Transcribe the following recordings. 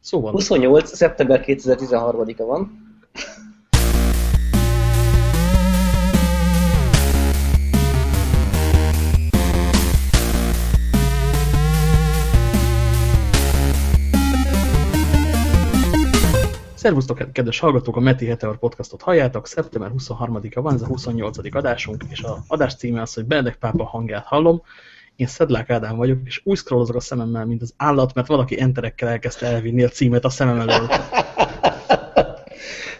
Szóval... 28. szeptember 2013-a van. Szervusztok, kedves hallgatók, a Meti Heteor podcastot halljátok, szeptember 23-a van, ez a 28. adásunk, és a adás címe az, hogy Benedek pápa hangját hallom. Én Szedlák Ádám vagyok, és úgy scrollozok a szememmel, mint az állat, mert valaki enterekkel elkezdte elvinni a címet a szemem elől.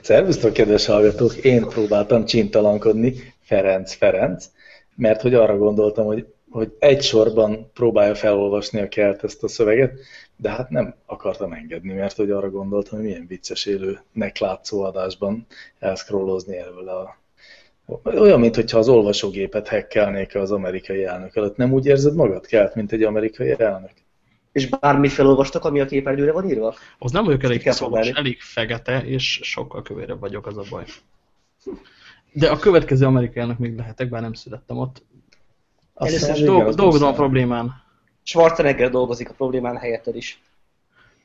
Szervusztok, kedves hallgatók! Én próbáltam csintalankodni, Ferenc Ferenc, mert hogy arra gondoltam, hogy, hogy egy sorban próbálja felolvasni a kelt ezt a szöveget, de hát nem akartam engedni, mert hogy arra gondoltam, hogy milyen vicces élőnek látszó adásban elszkrollozni erről a... Olyan, mintha az olvasógépet hekkelnék az amerikai elnök előtt. Nem úgy érzed magad, Kelt, mint egy amerikai elnök? És bármit felolvastak, ami a képernyőre van írva? Az nem vagyok elég szobos, elég fegete, és sokkal kövérebb vagyok, az a baj. De a következő amerikai elnök még lehetek, bár nem születtem ott. Először Dolg, dolgozom a problémán. Schwarzenegger dolgozik a problémán helyetted is.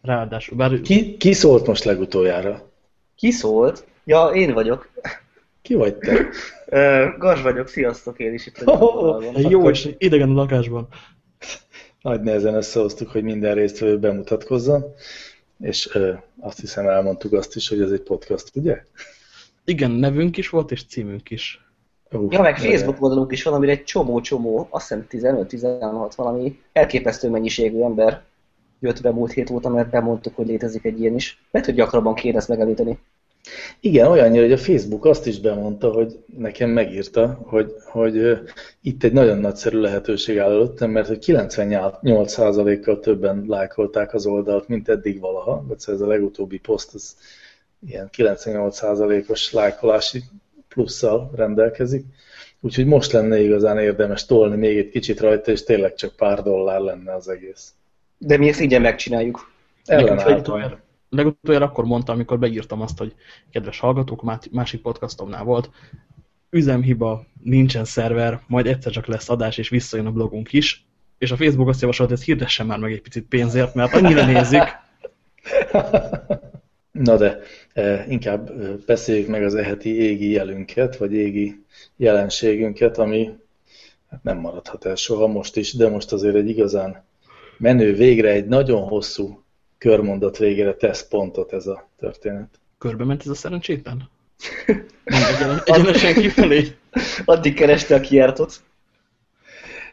Ráadásul, bár... Ki, ki szólt most legutoljára? Ki szólt? Ja, én vagyok. Ki vagy te? Gas vagyok, sziasztok, én is itt vagyok. Oh, jó, és idegen a lakásban. Nagy nehezen összehoztuk, hogy minden résztvevő bemutatkozzon, és ö, azt hiszem elmondtuk azt is, hogy ez egy podcast, ugye? Igen, nevünk is volt, és címünk is. Uh, ja, meg Facebook oldalunk is van, amire egy csomó-csomó, azt hiszem 15-16 valami elképesztő mennyiségű ember jött be múlt hét óta, mert bemondtuk, hogy létezik egy ilyen is. Lehet, hogy gyakrabban kéne ezt megemlíteni. Igen, olyannyira, hogy a Facebook azt is bemondta, hogy nekem megírta, hogy, hogy itt egy nagyon nagyszerű lehetőség áll előttem, mert hogy 98%-kal többen lájkolták az oldalt, mint eddig valaha. Vagy ez a legutóbbi poszt, az ilyen 98%-os lájkolási plusszal rendelkezik. Úgyhogy most lenne igazán érdemes tolni még egy kicsit rajta, és tényleg csak pár dollár lenne az egész. De mi ezt így megcsináljuk. Ellenálltam. Legutoljára akkor mondta, amikor beírtam azt, hogy kedves hallgatók, másik podcastomnál volt, üzemhiba, nincsen szerver, majd egyszer csak lesz adás, és visszajön a blogunk is, és a Facebook azt javasolt, hogy ezt hirdessen már meg egy picit pénzért, mert annyira nézik. Na de e, inkább beszéljük meg az eheti égi jelünket, vagy égi jelenségünket, ami hát nem maradhat el soha most is, de most azért egy igazán menő végre, egy nagyon hosszú körmondat végére tesz pontot ez a történet. Körbe ment ez a szerencsétlen? Egyenesen kifelé. Addig kereste a kiártot.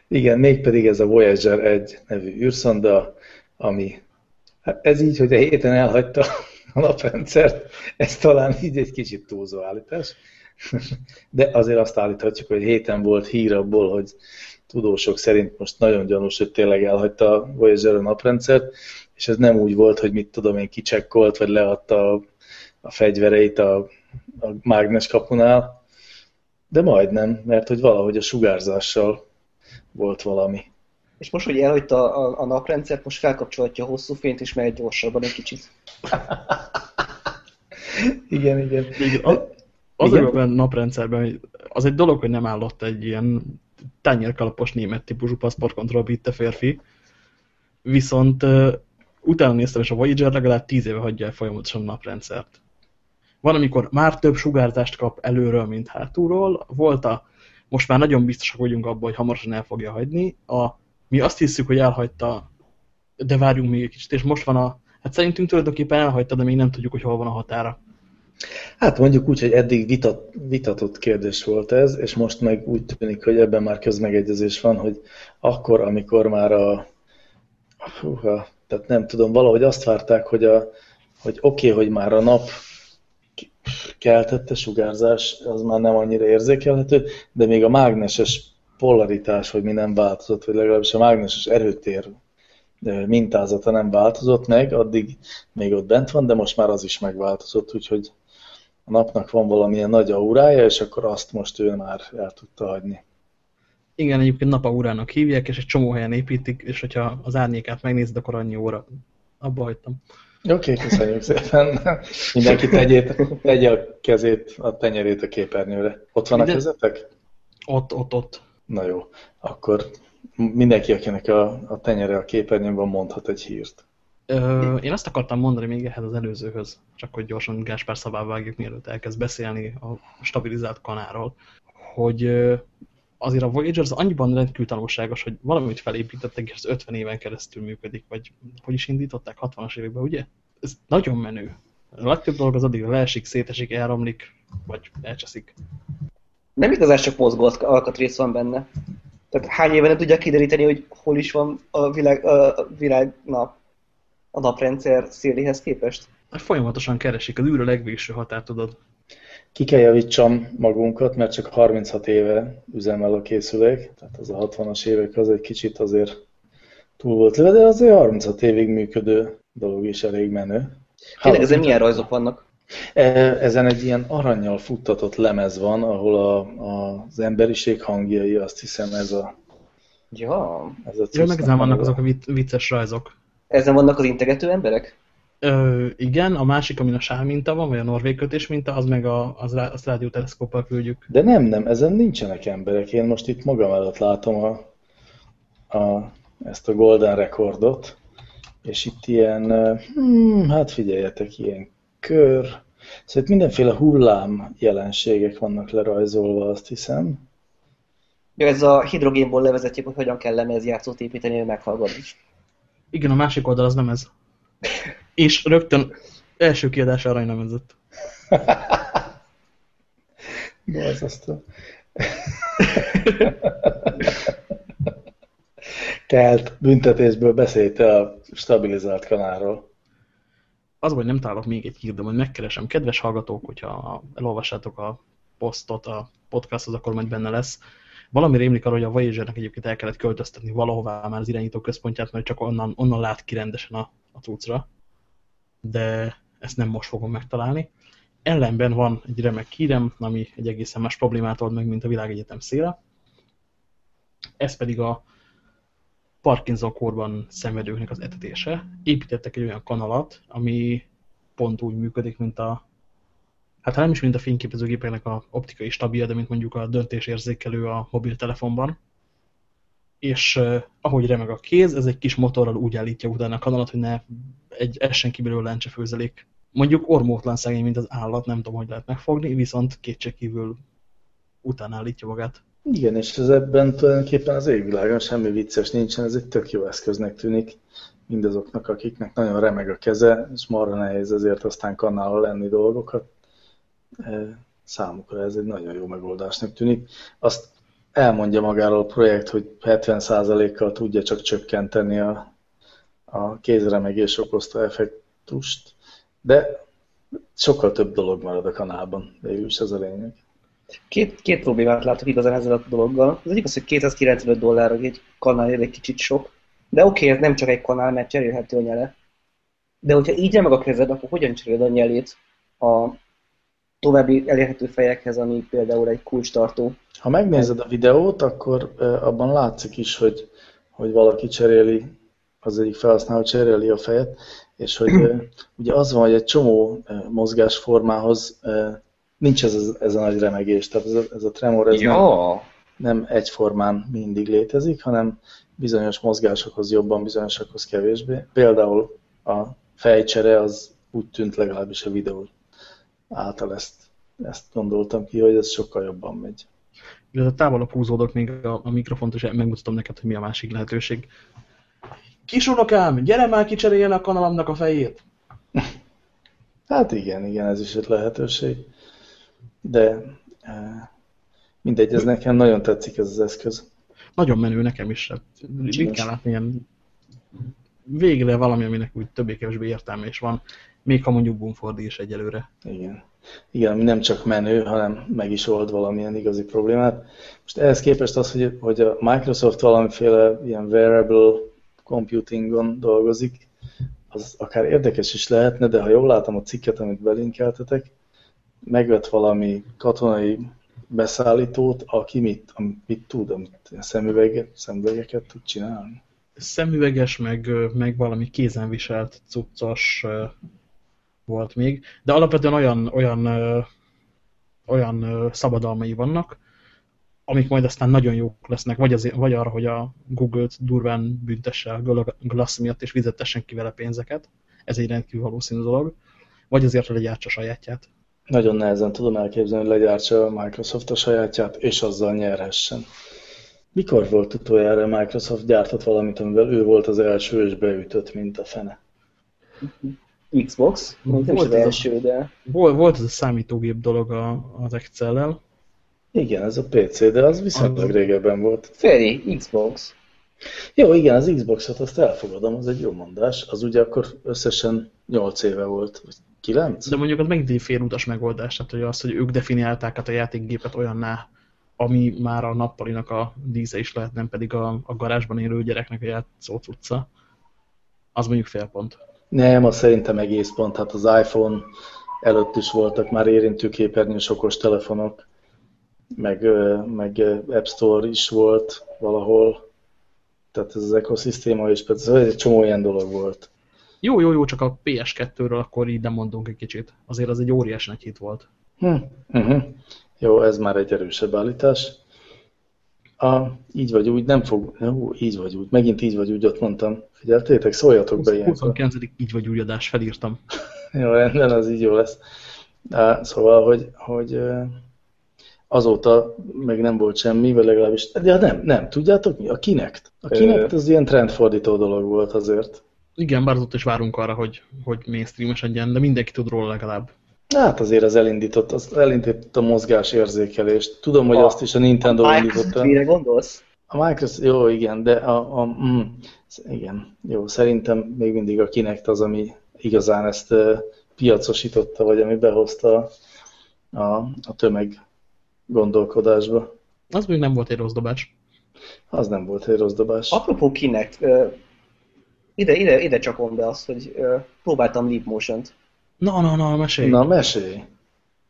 Igen, mégpedig ez a Voyager 1 nevű űrszonda, ami hát ez így, hogy a héten elhagyta a naprendszert, ez talán így egy kicsit túlzó állítás. De azért azt állíthatjuk, hogy héten volt hír abból, hogy tudósok szerint most nagyon gyanús, hogy tényleg elhagyta a Voyager a naprendszert, és ez nem úgy volt, hogy mit tudom én kicsekkolt, vagy leadta a, a fegyvereit a, a mágnes kapunál, de majdnem, mert hogy valahogy a sugárzással volt valami. És most, hogy elhagyta a, a naprendszert, most felkapcsolhatja a hosszú fényt, és megy gyorsabban egy kicsit. igen, igen. igen. Az igen? a naprendszerben, az egy dolog, hogy nem állott egy ilyen tányérkalapos német típusú paszportkontroll vitte férfi, viszont utána néztem, és a Voyager legalább 10 éve hagyja el folyamatosan a naprendszert. Van, amikor már több sugárzást kap előről, mint hátulról. Volt a, most már nagyon biztosak vagyunk abban, hogy hamarosan el fogja hagyni. A, mi azt hiszük, hogy elhagyta, de várjunk még egy kicsit, és most van a, hát szerintünk tulajdonképpen elhagyta, de még nem tudjuk, hogy hol van a határa. Hát mondjuk úgy, hogy eddig vitat, vitatott kérdés volt ez, és most meg úgy tűnik, hogy ebben már közmegegyezés van, hogy akkor, amikor már a, húha, tehát nem tudom, valahogy azt várták, hogy, hogy oké, okay, hogy már a nap keltette sugárzás, az már nem annyira érzékelhető, de még a mágneses polaritás, hogy mi nem változott, vagy legalábbis a mágneses erőtér mintázata nem változott meg, addig még ott bent van, de most már az is megváltozott, úgyhogy a napnak van valamilyen nagy aurája, és akkor azt most ő már el tudta hagyni. Igen, egyébként napaurának hívják, és egy csomó helyen építik, és hogyha az árnyékát megnézed, akkor annyi óra. Abba hagytam. Oké, okay, köszönjük szépen. Mindenki tegyét, tegye a kezét, a tenyerét a képernyőre. Ott van a kezetek? Ott, ott, ott. Na jó, akkor mindenki, akinek a, a tenyere a képernyőn van, mondhat egy hírt. Ö, én azt akartam mondani még ehhez az előzőhöz, csak hogy gyorsan Gáspár szabába vágjuk, mielőtt elkezd beszélni a stabilizált kanáról, hogy azért a Voyager az annyiban rendkívül tanulságos, hogy valamit felépítettek, és az 50 éven keresztül működik, vagy hogy is indították, 60-as években, ugye? Ez nagyon menő. A legtöbb dolog az addig leesik, szétesik, elromlik, vagy elcseszik. Nem igazán csak mozgó alkatrész van benne. Tehát hány éve nem tudja kideríteni, hogy hol is van a világ, a világ nap, a naprendszer széléhez képest? Folyamatosan keresik, az űr a legvégső határ, tudod. Ki kell javítsam magunkat, mert csak 36 éve üzemel a készülék, tehát az a 60-as évek az egy kicsit azért túl volt le, de azért 36 évig működő dolog is elég menő. Tényleg ezen milyen rajzok vannak? E, ezen egy ilyen aranyjal futtatott lemez van, ahol a, a, az emberiség hangjai, azt hiszem ez a... Ja. Ez a ja, meg ezen vannak azok a vicces rajzok. Ezen vannak az integető emberek? Ö, igen, a másik, amin a sáv minta van, vagy a norvég kötés minta, az meg a, az, az rádióteleszkóppal küldjük. De nem, nem, ezen nincsenek emberek. Én most itt magam előtt látom a, a, ezt a Golden Rekordot, és itt ilyen, hmm, hát figyeljetek, ilyen kör, szóval itt mindenféle hullám jelenségek vannak lerajzolva, azt hiszem. Ja, ez a hidrogénból levezetjük, hogy hogyan kell lemezjátszót építeni, hogy meghallgatni. Igen, a másik oldal az nem ez. És rögtön első kiadás aranylemezett. Borzasztó. Tehát büntetésből beszélte a stabilizált kanálról. Az, hogy nem találok még egy hír, de majd megkeresem. Kedves hallgatók, hogyha elolvassátok a posztot a podcasthoz, akkor majd benne lesz. Valami rémlik arra, hogy a Voyager-nek egyébként el kellett költöztetni valahová már az irányító központját, mert csak onnan, onnan lát ki rendesen a, a cuccra de ezt nem most fogom megtalálni. Ellenben van egy remek hírem, ami egy egészen más problémát old meg, mint a világegyetem széle. Ez pedig a Parkinson-korban szenvedőknek az etetése. Építettek egy olyan kanalat, ami pont úgy működik, mint a hát nem is mint a fényképezőgépeknek a optikai stabil, de mint mondjuk a döntésérzékelő a mobiltelefonban. És eh, ahogy remeg a kéz, ez egy kis motorral úgy állítja utána a kanalat, hogy ne egy essen kívülről lencse főzelék. Mondjuk ormótlan szegény, mint az állat, nem tudom, hogy lehet megfogni, viszont kétségkívül után állítja magát. Igen, és ez ebben tulajdonképpen az égvilágon semmi vicces nincsen, ez egy tök jó eszköznek tűnik mindazoknak, akiknek nagyon remeg a keze, és marra nehéz ezért aztán kannálva lenni dolgokat. E, számukra ez egy nagyon jó megoldásnak tűnik. Azt elmondja magáról a projekt, hogy 70%-kal tudja csak csökkenteni a a kézremegés okozta effektust, de sokkal több dolog marad a kanálban, végül is ez a lényeg. Két, két problémát látok igazán ezzel a dologgal. Az egyik az, hogy 295 dollár egy kanál egy kicsit sok, de oké, ez nem csak egy kanál, mert cserélhető a nyele. De hogyha így meg a kezed, akkor hogyan cseréled a nyelét a további elérhető fejekhez, ami például egy kulcstartó? Ha megnézed a videót, akkor abban látszik is, hogy, hogy valaki cseréli az egyik felhasználó cseréli a fejet, és hogy ugye az van, hogy egy csomó mozgásformához nincs ez, ez, ez a nagy remegés, tehát ez a, ez a tremor ez ja. nem, nem egyformán mindig létezik, hanem bizonyos mozgásokhoz jobban, bizonyosakhoz kevésbé. Például a fejcsere az úgy tűnt legalábbis a videó által ezt, ezt gondoltam ki, hogy ez sokkal jobban megy. a távolabb húzódok még a, a mikrofont, és megmutatom neked, hogy mi a másik lehetőség. Kisunokám, gyere már kicseréljen a kanalamnak a fejét! Hát igen, igen, ez is egy lehetőség. De e, mindegy, ez nekem nagyon tetszik ez az eszköz. Nagyon menő nekem is. Hát ritkán látni ilyen végre valami, aminek úgy többé-kevésbé értelme is van, még ha mondjuk Bumfordi is egyelőre. Igen. Igen, ami nem csak menő, hanem meg is old valamilyen igazi problémát. Most ehhez képest az, hogy, hogy a Microsoft valamiféle ilyen wearable computingon dolgozik, az akár érdekes is lehetne, de ha jól látom a cikket, amit belinkeltetek, megvett valami katonai beszállítót, aki mit, mit tud, amit szemüveget, szemüvegeket tud csinálni. Szemüveges, meg, meg valami kézenviselt cuccos volt még, de alapvetően olyan, olyan, olyan szabadalmai vannak, amik majd aztán nagyon jók lesznek, vagy, azért, vagy arra, hogy a Google-t durván büntesse a Glass miatt, és fizetessen ki vele pénzeket, ez egy rendkívül valószínű dolog, vagy azért, hogy legyártsa sajátját. Nagyon nehezen tudom elképzelni, hogy legyártsa a Microsoft a sajátját, és azzal nyerhessen. Mikor volt utoljára Microsoft gyártott valamit, amivel ő volt az első, és beütött, mint a fene? Xbox, volt nem az első, de... Volt, volt ez a számítógép dolog a, az Excel-lel. Igen, ez a PC, de az viszonylag az... régebben volt. Feri, Xbox. Jó, igen, az Xboxot azt elfogadom, az egy jó mondás. Az ugye akkor összesen 8 éve volt, vagy 9? De mondjuk az megint egy félútas megoldás, tehát hogy az, hogy ők definiálták át a játékgépet olyanná, ami már a nappalinak a dísze is lehet, nem pedig a, a garázsban élő gyereknek a játszó utca. Az mondjuk fél pont. Nem, az szerintem egész pont. Hát az iPhone előtt is voltak már érintőképernyős okos telefonok, meg, meg App Store is volt valahol. Tehát ez az ekoszisztéma is, ez egy csomó ilyen dolog volt. Jó, jó, jó, csak a PS2-ről akkor így nem mondunk egy kicsit. Azért az egy óriás nagy hit volt. Hm. Uh mhm. -huh. Jó, ez már egy erősebb állítás. A, így vagy úgy, nem fog, jó, így vagy úgy, megint így vagy úgy, ott mondtam. Figyeltétek, szóljatok 20, be ilyenkor. 29. így vagy úgy adás, felírtam. jó, rendben, az így jó lesz. Á, szóval, hogy, hogy azóta meg nem volt semmi, vagy legalábbis, de nem, nem, tudjátok mi? A Kinect. A Kinect az ilyen trendfordító dolog volt azért. Igen, bár ott is várunk arra, hogy, hogy mainstreamesedjen, de mindenki tud róla legalább. Hát azért az elindított, az elindított a mozgás érzékelést. Tudom, hogy a, azt is a Nintendo a indította. A mire gondolsz? A Microsoft, jó, igen, de a, a mm, igen, jó, szerintem még mindig a Kinect az, ami igazán ezt uh, piacosította, vagy ami behozta a, a tömeg gondolkodásba. Az még nem volt egy rossz dobás. Az nem volt egy rossz dobás. Apropó Kinect, uh, ide, ide, ide csakom be azt, hogy uh, próbáltam Leap Motion-t. Na, na, na, mesélj. Na, mesélj.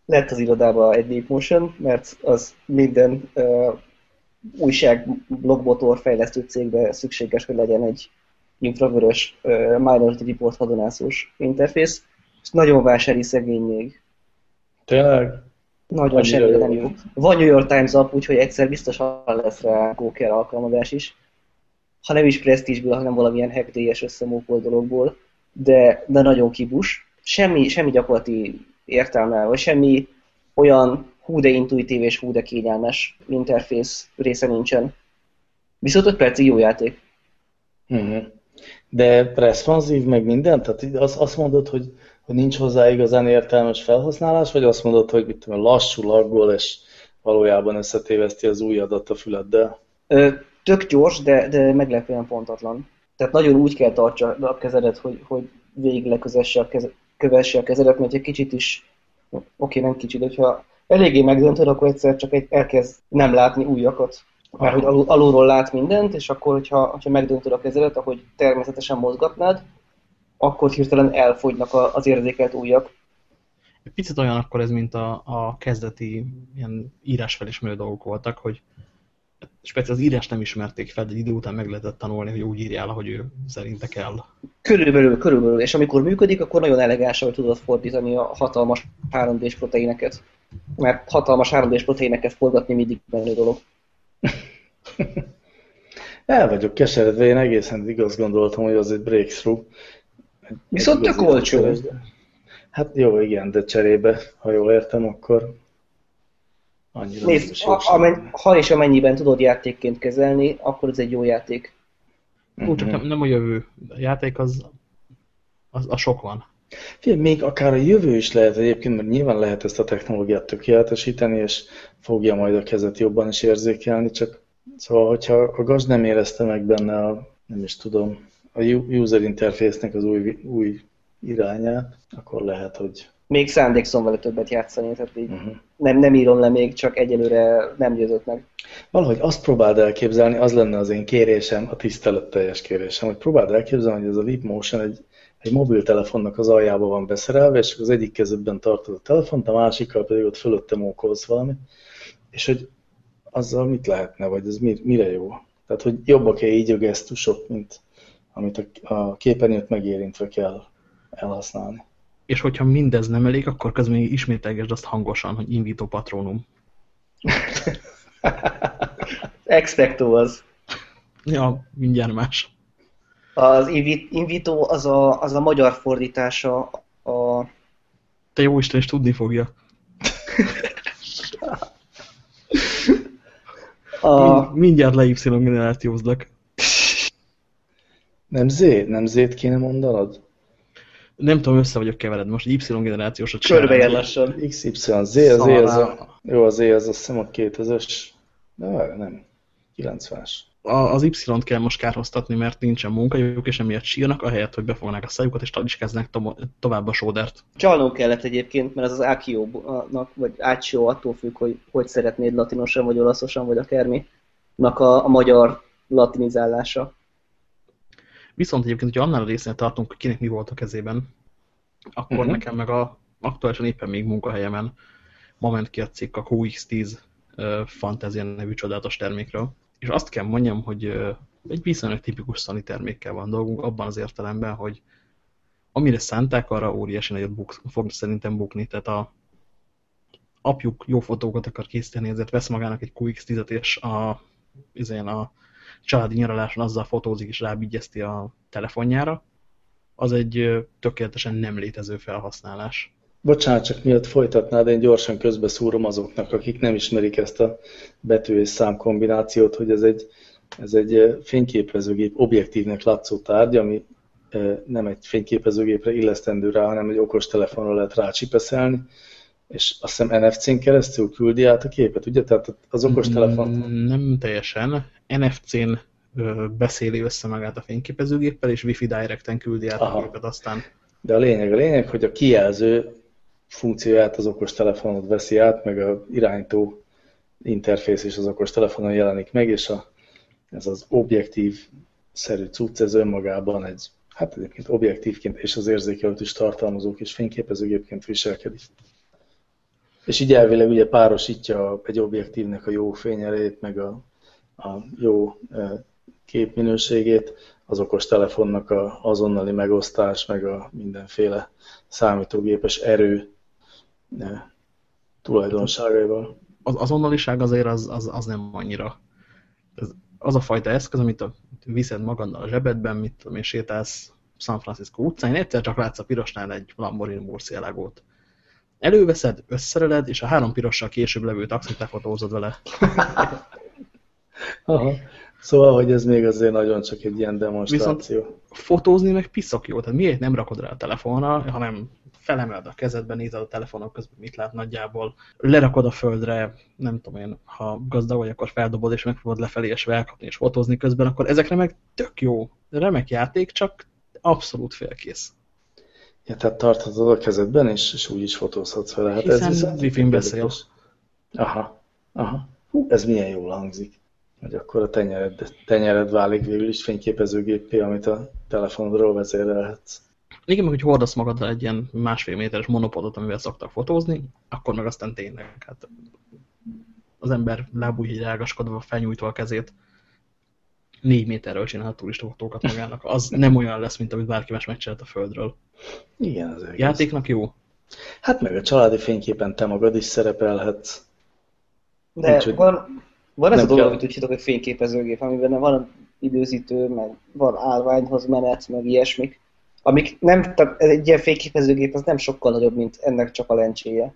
Lett az irodában egy Leap Motion, mert az minden uh, újság blogmotor fejlesztő cégbe szükséges, hogy legyen egy infravörös uh, Minority Report hadonászós interfész, és nagyon vásári szegény még. Tényleg? Nagyon semmire nem jó. Van New York Times app, úgyhogy egyszer biztosan lesz rá Goker alkalmazás is. Ha nem is presztízsből, hanem valamilyen hackdélyes összemókol dologból, de, de nagyon kibus semmi, semmi gyakorlati értelme, vagy semmi olyan hú de intuitív és hú de kényelmes interfész része nincsen. Viszont 5 percig jó játék. Uh-huh. De responsív meg minden? Tehát az, azt mondod, hogy, hogy nincs hozzá igazán értelmes felhasználás, vagy azt mondod, hogy mit tudom, lassú, laggol, és valójában összetéveszti az új adat a füleddel? Ö, tök gyors, de, de meglepően pontatlan. Tehát nagyon úgy kell tartsa a kezedet, hogy, hogy végig leközesse a, keze, kövesse a kezedet, mert egy kicsit is, oké, okay, nem kicsit, hogyha eléggé megdöntöd, akkor egyszer csak egy, elkezd nem látni újakat. Mert hogy alul, alulról lát mindent, és akkor, hogyha, hogyha megdöntöd a kezedet, ahogy természetesen mozgatnád, akkor hirtelen elfogynak az érzékelt újak. Picit olyan akkor ez, mint a, a kezdeti ilyen írásfelismerő dolgok voltak, hogy speciál az írás nem ismerték fel, de egy idő után meg lehetett tanulni, hogy úgy írjál, ahogy ő szerinte kell. Körülbelül, körülbelül. És amikor működik, akkor nagyon elegánsan tudod fordítani a hatalmas 3D-s proteineket. Mert hatalmas 3D-s proteineket forgatni mindig menő dolog. El vagyok keseredve, én egészen igaz gondoltam, hogy az egy breakthrough. Viszont tök olcsó. Hát jó, igen, de cserébe, ha jól értem, akkor Annyira Nézd, a, amen, ha és amennyiben tudod játékként kezelni, akkor ez egy jó játék. Mm -hmm. csak nem, nem a jövő. A játék az, az a sok van. Figyelj, még akár a jövő is lehet egyébként, mert nyilván lehet ezt a technológiát tökéletesíteni, és fogja majd a kezet jobban is érzékelni, csak szóval, hogyha a gazd nem érezte meg benne a, nem is tudom, a user interface-nek az új, új irányát, akkor lehet, hogy még szándékszom vele többet játszani, tehát így uh-huh. nem, nem írom le még, csak egyelőre nem győzött meg. Valahogy azt próbáld elképzelni, az lenne az én kérésem, a tiszteletteljes kérésem, hogy próbáld elképzelni, hogy ez a Leap Motion egy, egy mobiltelefonnak az aljába van beszerelve, és az egyik kezedben tartod a telefont, a másikkal pedig ott fölötte mókolsz valamit, és hogy azzal mit lehetne, vagy ez mire jó? Tehát, hogy jobbak-e így a gesztusok, mint amit a, a képernyőt megérintve kell elhasználni és hogyha mindez nem elég, akkor közben ismételgesd azt hangosan, hogy invito patronum. Expecto az. Ja, mindjárt más. Az Invito az a, az a magyar fordítása a... Te jó Isten is tudni fogja. a... Mindjárt le Y generációzlak. Nem Z? Nem Z-t kéne mondanod? Nem tudom, össze vagyok kevered. Most Y generációsat Körbeér lassan. XY, Z, az Z, az a, jó, az Z, az azt hiszem a 2000-es, de nem, 90-es. Az Y-t kell most kárhoztatni, mert nincsen munkajuk, és emiatt sírnak, ahelyett, hogy befognák a szájukat, és taliskeznek to tovább a sódert. Csalnunk kellett egyébként, mert az az Akio-nak, vagy Ácsió attól függ, hogy hogy szeretnéd latinosan, vagy olaszosan, vagy akármi, a, a magyar latinizálása. Viszont egyébként, hogyha annál a részén tartunk, hogy kinek mi volt a kezében, akkor uh -huh. nekem meg a aktuálisan éppen még munkahelyemen ma ment ki a cikk a QX10 uh, Fantasia nevű csodálatos termékről. És azt kell mondjam, hogy uh, egy viszonylag tipikus Sony termékkel van dolgunk, abban az értelemben, hogy amire szánták, arra óriási nagyot buk, fog szerintem bukni. Tehát a apjuk jó fotókat akar készíteni, ezért vesz magának egy QX10-et, és a, izén a családi nyaraláson azzal fotózik és rábigyezti a telefonjára, az egy tökéletesen nem létező felhasználás. Bocsánat, csak miatt folytatnád, én gyorsan közbeszúrom azoknak, akik nem ismerik ezt a betű és szám kombinációt, hogy ez egy, ez egy fényképezőgép objektívnek látszó tárgy, ami nem egy fényképezőgépre illesztendő rá, hanem egy okos telefonra lehet rácsipeszelni, és azt hiszem NFC-n keresztül küldi át a képet, ugye? Tehát az okos telefon... Nem teljesen. NFC-n beszéli össze magát a fényképezőgéppel, és Wi-Fi Direct-en küldi át Aha. a képet aztán. De a lényeg, a lényeg, hogy a kijelző funkcióját az okos telefonod veszi át, meg a irányító interfész is az okos telefonon jelenik meg, és a, ez az objektív-szerű cucc, ez önmagában egy, hát egyébként objektívként és az érzékelőt is tartalmazó kis fényképezőgépként viselkedik. És így elvileg ugye párosítja egy objektívnek a jó fényerét, meg a, a jó képminőségét, az okos telefonnak a azonnali megosztás, meg a mindenféle számítógépes erő tulajdonságaival. Az azonnaliság azért az, az, az nem annyira. Ez, az a fajta eszköz, amit a, viszed magaddal a zsebedben, mit tudom én, sétálsz San Francisco utcán, egyszer csak látsz a pirosnál egy Lamborghini Murcielago-t Előveszed, összereled, és a három pirossal később levő taxit lefotózod vele. Aha. Szóval, hogy ez még azért nagyon csak egy ilyen demonstráció. Viszont fotózni meg piszok jó, tehát miért nem rakod rá a telefonra, hanem felemeled a kezedben, nézed a telefonok közben, mit lát nagyjából, lerakod a földre, nem tudom én, ha gazdag vagy, akkor feldobod, és megpróbálod lefelé és elkapni és fotózni közben, akkor ezekre meg tök jó, remek játék, csak abszolút félkész. Ja, tehát tarthatod a kezedben, és, és úgy is fotózhatsz vele. Hát Hiszen ez wifi-n beszél. Aha, aha. Hú, ez milyen jól hangzik. Hogy akkor a tenyered, tenyered válik végül is fényképezőgépé, amit a telefonodról vezérelhetsz. Igen, meg hogy hordasz magaddal egy ilyen másfél méteres monopodot, amivel szoktak fotózni, akkor meg aztán tényleg, hát az ember lábújhígy ágaskodva, felnyújtva a kezét, négy méterről csinál turistafotókat magának. Az nem olyan lesz, mint amit bárki más megcsinált a Földről. Igen, az egész. Játéknak jó. Hát meg a családi fényképen te magad is szerepelhetsz. De Úgy, van, van ez a dolog, amit úgy hitok, hogy fényképezőgép, amiben van időzítő, meg van állványhoz menet, meg ilyesmik. Amik nem, egy ilyen fényképezőgép az nem sokkal nagyobb, mint ennek csak a lencséje.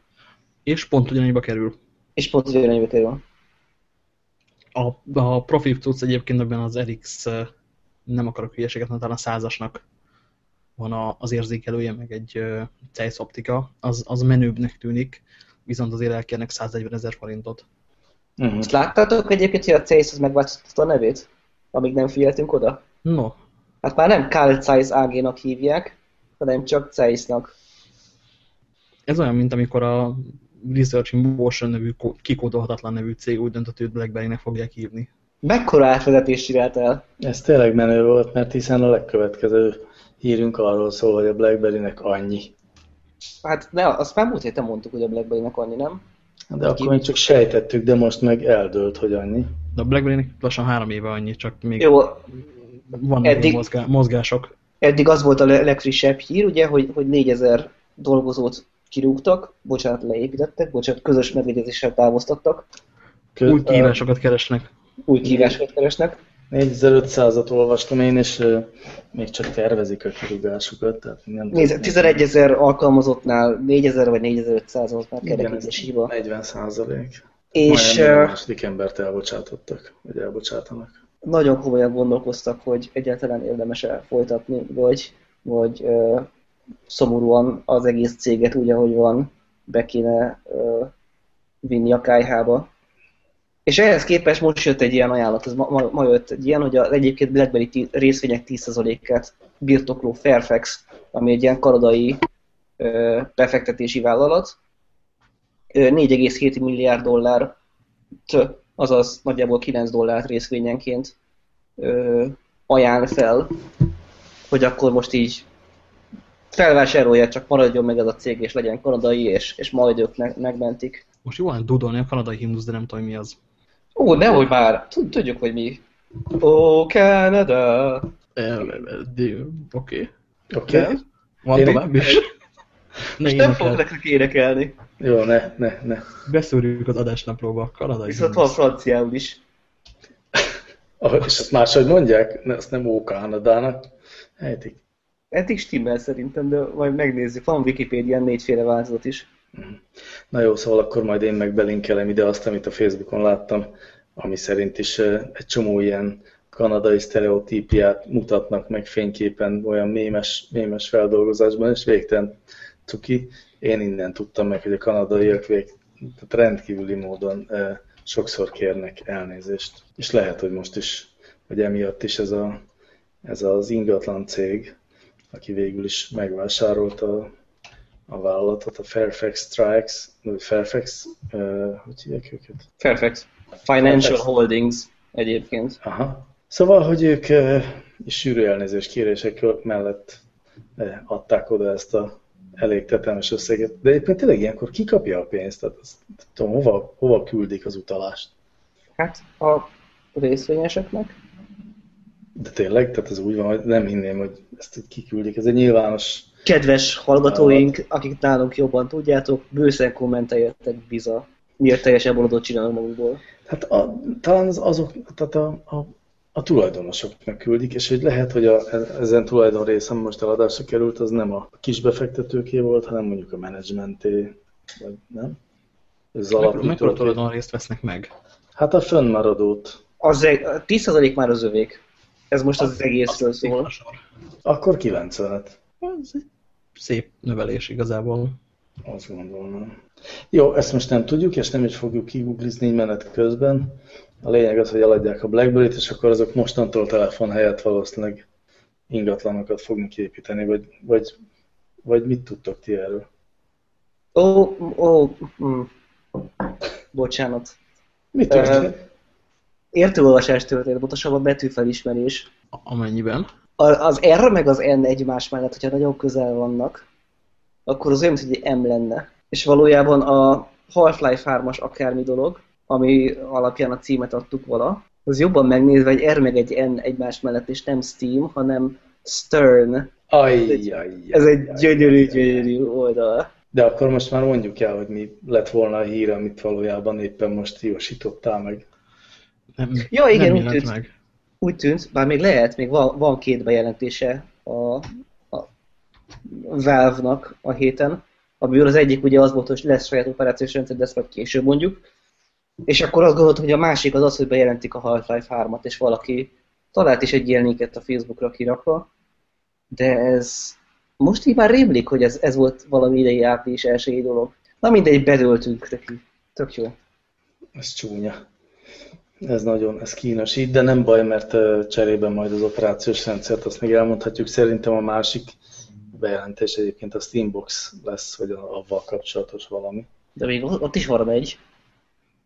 És pont ugyanannyiba kerül. És pont ugyanannyiba kerül. A, a profi cucc egyébként ebben az RX, nem akarok hülyeséget, talán a százasnak van a, az érzékelője, meg egy Zeiss optika, az, az menőbbnek tűnik, viszont azért elkérnek 140 ezer forintot. -huh. Ezt láttátok egyébként, hogy a Zeiss az megváltoztatta a nevét? Amíg nem figyeltünk oda? No. Hát már nem Carl Zeiss AG-nak hívják, hanem csak Zeissnak. Ez olyan, mint amikor a Research in Motion nevű, kikódolhatatlan nevű cég úgy döntött, hogy Blackberry-nek fogják hívni. Mekkora átvezetést csinált el? Ez tényleg menő volt, mert hiszen a legkövetkező hírünk arról szól, hogy a Blackberry-nek annyi. Hát ne, azt már múlt héten mondtuk, hogy a Blackberry-nek annyi, nem? De akkor még csak sejtettük, de most meg eldőlt, hogy annyi. De a Blackberry-nek lassan három éve annyi, csak még Jó, vannak eddig, mozgá mozgások. Eddig az volt a legfrissebb hír, ugye, hogy, hogy 4000 dolgozót kirúgtak, bocsánat, leépítettek, bocsánat, közös megegyezéssel távoztattak. Kö új kívásokat keresnek. Új kívásokat keresnek. 4500-at olvastam én, és uh, még csak tervezik a kirúgásukat. Tehát nem Nézd, 11 ezer alkalmazottnál 4000 vagy 4500 az már kerekítés hiba. 40 százalék. És a második embert elbocsátottak, vagy elbocsátanak. Nagyon komolyan gondolkoztak, hogy egyáltalán érdemes-e folytatni, vagy, vagy uh, szomorúan az egész céget úgy, ahogy van, be kéne uh, vinni a kájhába. És ehhez képest most jött egy ilyen ajánlat, ez ma, ma, ma jött egy ilyen, hogy az egyébként BlackBerry részvények 10%-át birtokló Fairfax, ami egy ilyen kanadai ö, befektetési vállalat, 4,7 milliárd dollár, azaz nagyjából 9 dollárt részvényenként ö, ajánl fel, hogy akkor most így felvásárolja, csak maradjon meg ez a cég, és legyen kanadai, és, és majd ők ne, megmentik. Most jó dudolni a kanadai himnusz, de nem tudom, mi az. Ó, nehogy már, tudjuk, hogy mi. Ó, Canada! Oké. Oké. Van tovább is. Ne nem fogok nektek énekelni. Jó, ne, ne, ne. Beszúrjuk az adásnaplóba. Kanadai Viszont van franciául is. És azt máshogy mondják? Ne, azt nem ó Kanadának ejtik. Eddig stimmel szerintem, de majd megnézzük. Van Wikipédián négyféle változat is. Mhm. Na jó, szóval akkor majd én meg belinkelem ide azt, amit a Facebookon láttam, ami szerint is egy csomó ilyen kanadai sztereotípiát mutatnak meg fényképen olyan mémes, mémes feldolgozásban, és végtelen cuki. Én innen tudtam meg, hogy a kanadaiak vég, rendkívüli módon sokszor kérnek elnézést. És lehet, hogy most is, hogy emiatt is ez, a, ez az ingatlan cég, aki végül is megvásárolta a vállalatot, a Fairfax Strikes, vagy Fairfax, uh, hogy hívják őket? Fairfax. Financial Fairfax. Holdings egyébként. Aha. Szóval, hogy ők uh, sűrű elnézés kérések mellett uh, adták oda ezt a elég tetemes összeget. De éppen tényleg ilyenkor ki kapja a pénzt? Tehát azt, tudom, hova, hova küldik az utalást? Hát a részvényeseknek. De tényleg? Tehát ez úgy van, hogy nem hinném, hogy ezt kiküldik. Ez egy nyilvános Kedves hallgatóink, akik nálunk jobban tudjátok, bőszen kommenteljetek biza. Miért teljesen bolondot csinálnak magukból? Hát a, talán az, azok, tehát a, a, a tulajdonosoknak küldik, és hogy lehet, hogy a, ezen tulajdon része most eladásra került, az nem a kisbefektetőké volt, hanem mondjuk a menedzsmenté, vagy nem? Ez Mekkora tulajdon részt vesznek meg? Hát a fönnmaradót. Az 10% már az övék. Ez most az, az egészről szól. Akkor 90 Ez egy szép növelés igazából. Azt gondolom. Jó, ezt most nem tudjuk, és nem is fogjuk kiguglizni menet közben. A lényeg az, hogy eladják a BlackBerry-t, és akkor azok mostantól telefon helyett valószínűleg ingatlanokat fognak építeni, vagy, vagy, vagy mit tudtok ti erről? Ó, ó, mm. bocsánat. Mit történt? Értőolvasás történt, pontosabban betűfelismerés. Amennyiben? az R meg az N egymás mellett, hogyha nagyon közel vannak, akkor az olyan, mint hogy egy M lenne. És valójában a Half-Life 3-as akármi dolog, ami alapján a címet adtuk vala, az jobban megnézve egy R meg egy N egymás mellett, és nem Steam, hanem Stern. Aj, ez egy, aj, ez egy gyönyörű, gyönyörű oldal. De akkor most már mondjuk el, hogy mi lett volna a hír, amit valójában éppen most jósítottál meg. Nem, ja, igen, nem úgy tűnt, meg úgy tűnt, bár még lehet, még van, van két bejelentése a, a Valve-nak a héten, amiből az egyik ugye az volt, hogy lesz saját operációs rendszer, de ezt majd később mondjuk. És akkor azt gondoltam, hogy a másik az az, hogy bejelentik a Half-Life 3-at, és valaki talált is egy ilyenéket a Facebookra kirakva, de ez most így már rémlik, hogy ez, ez volt valami idei április első dolog. Na mindegy, bedöltünk neki. Tök jó. Ez csúnya. Ez nagyon, ez kínosít, de nem baj, mert cserében majd az operációs rendszert, azt még elmondhatjuk. Szerintem a másik bejelentés egyébként a Steambox lesz, vagy avval kapcsolatos valami. De még ott is van egy.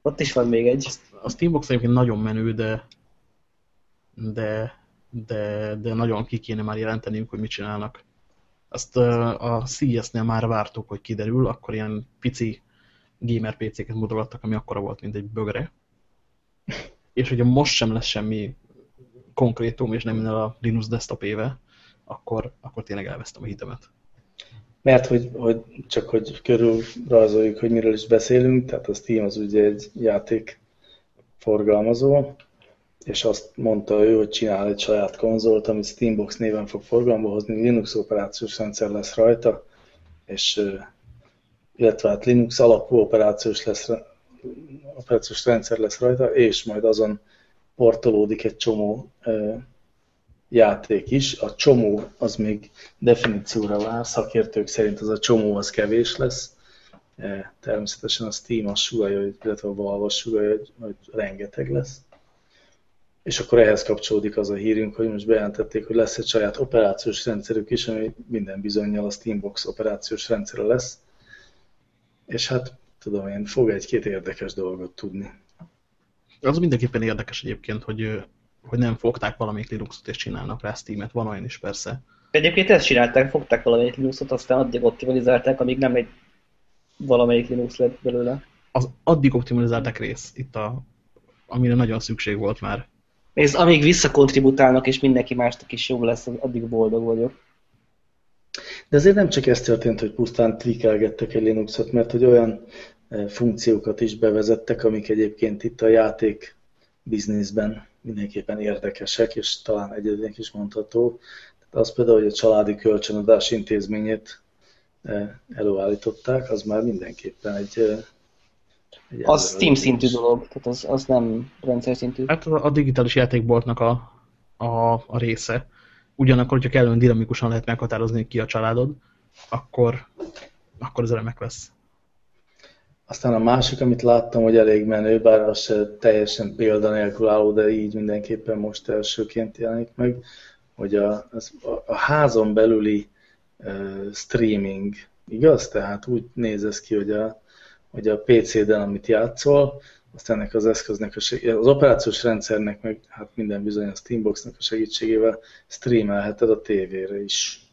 Ott is van még egy. A Steambox egyébként nagyon menő, de de, de, de nagyon ki kéne már jelenteniük, hogy mit csinálnak. Azt a CS-nél már vártuk, hogy kiderül, akkor ilyen pici gamer PC-ket mutogattak, ami akkora volt, mint egy bögre és hogyha most sem lesz semmi konkrétum, és nem minden a Linux desktop éve, akkor, akkor tényleg elvesztem a hitemet. Mert hogy, hogy csak hogy körülrajzoljuk, hogy miről is beszélünk, tehát a Steam az ugye egy játék forgalmazó, és azt mondta ő, hogy csinál egy saját konzolt, amit Steambox néven fog forgalomba hozni, Linux operációs rendszer lesz rajta, és illetve hát Linux alapú operációs, lesz, operációs rendszer lesz rajta, és majd azon portolódik egy csomó játék is. A csomó az még definícióra vár, szakértők szerint az a csomó az kevés lesz. Természetesen a Steam az sugalja, illetve a Valve sugalja, hogy rengeteg lesz. És akkor ehhez kapcsolódik az a hírünk, hogy most bejelentették, hogy lesz egy saját operációs rendszerük is, ami minden bizonyal a Steambox operációs rendszere lesz. És hát tudom én, fog egy-két érdekes dolgot tudni. Az mindenképpen érdekes egyébként, hogy, hogy nem fogták valamelyik Linuxot és csinálnak rá Steam-et, van olyan is persze. Egyébként ezt csinálták, fogták valamelyik Linuxot, aztán addig optimalizálták, amíg nem egy valamelyik Linux lett belőle. Az addig optimalizálták rész, itt a, amire nagyon szükség volt már. És amíg visszakontributálnak, és mindenki másnak is jobb lesz, addig boldog vagyok. De azért nem csak ez történt, hogy pusztán trikelgettek egy Linuxot, mert hogy olyan e, funkciókat is bevezettek, amik egyébként itt a játék bizniszben mindenképpen érdekesek, és talán egyedülnek is mondható. Tehát az például, hogy a családi kölcsönadás intézményét e, előállították, az már mindenképpen egy, e, egy az Steam szintű dolog, tehát az, az nem rendszer szintű. Hát a digitális játékboltnak a, a, a része Ugyanakkor, hogyha kellően dinamikusan lehet meghatározni, ki a családod, akkor, akkor ez remek lesz. Aztán a másik, amit láttam, hogy elég menő, bár az se teljesen példanélkül álló, de így mindenképpen most elsőként jelenik meg, hogy a, az, a házon belüli uh, streaming, igaz? Tehát úgy néz ez ki, hogy a, hogy a PC-den, amit játszol, azt ennek az eszköznek, a az operációs rendszernek, meg hát minden bizony a Steamboxnak a segítségével streamelheted a tévére is.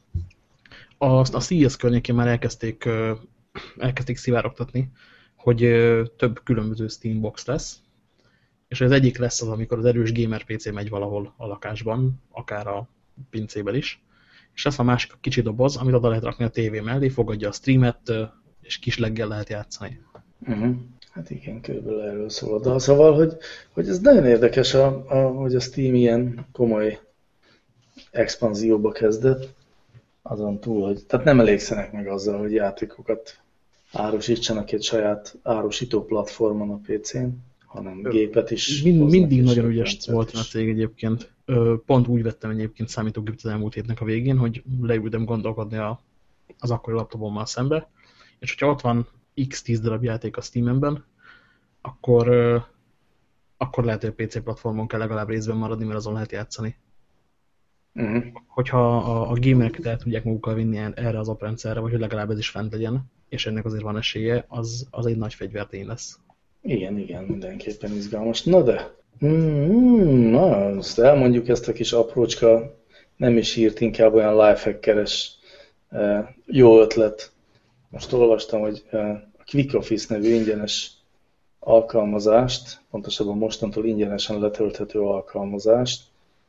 Azt a CES környékén már elkezdték, elkezdték szivárogtatni, hogy több különböző Steambox lesz, és az egyik lesz az, amikor az erős gamer PC megy valahol a lakásban, akár a pincében is, és lesz a másik a kicsi doboz, amit oda lehet rakni a tévé mellé, fogadja a streamet, és kis leggel lehet játszani. Uh -huh. Hát igen, körülbelül erről szól a dal. Szóval, hogy, hogy ez nagyon érdekes, a, a, hogy a Steam ilyen komoly expanzióba kezdett, azon túl, hogy tehát nem elégszenek meg azzal, hogy játékokat árusítsanak egy saját árusító platformon a PC-n, hanem gépet is. Mind, mindig nagyon ügyes volt a cég egyébként. Pont úgy vettem egyébként számítógépet az elmúlt hétnek a végén, hogy leültem gondolkodni a, az akkori laptopommal szembe, és hogyha ott van x10 darab játék a Steam-ben, akkor, akkor lehet, hogy a PC platformon kell legalább részben maradni, mert azon lehet játszani. Uh mhm. -huh. Hogyha a, a gamereket el tudják magukkal vinni erre az aprendszerre, vagy hogy legalább ez is fent legyen, és ennek azért van esélye, az, az egy nagy fegyvertény lesz. Igen, igen, mindenképpen izgalmas. Na de, mm, na, azt elmondjuk ezt a kis aprócska, nem is írt, inkább olyan lifehack-keres jó ötlet. Most olvastam, hogy Quick Office nevű ingyenes alkalmazást, pontosabban mostantól ingyenesen letölthető alkalmazást,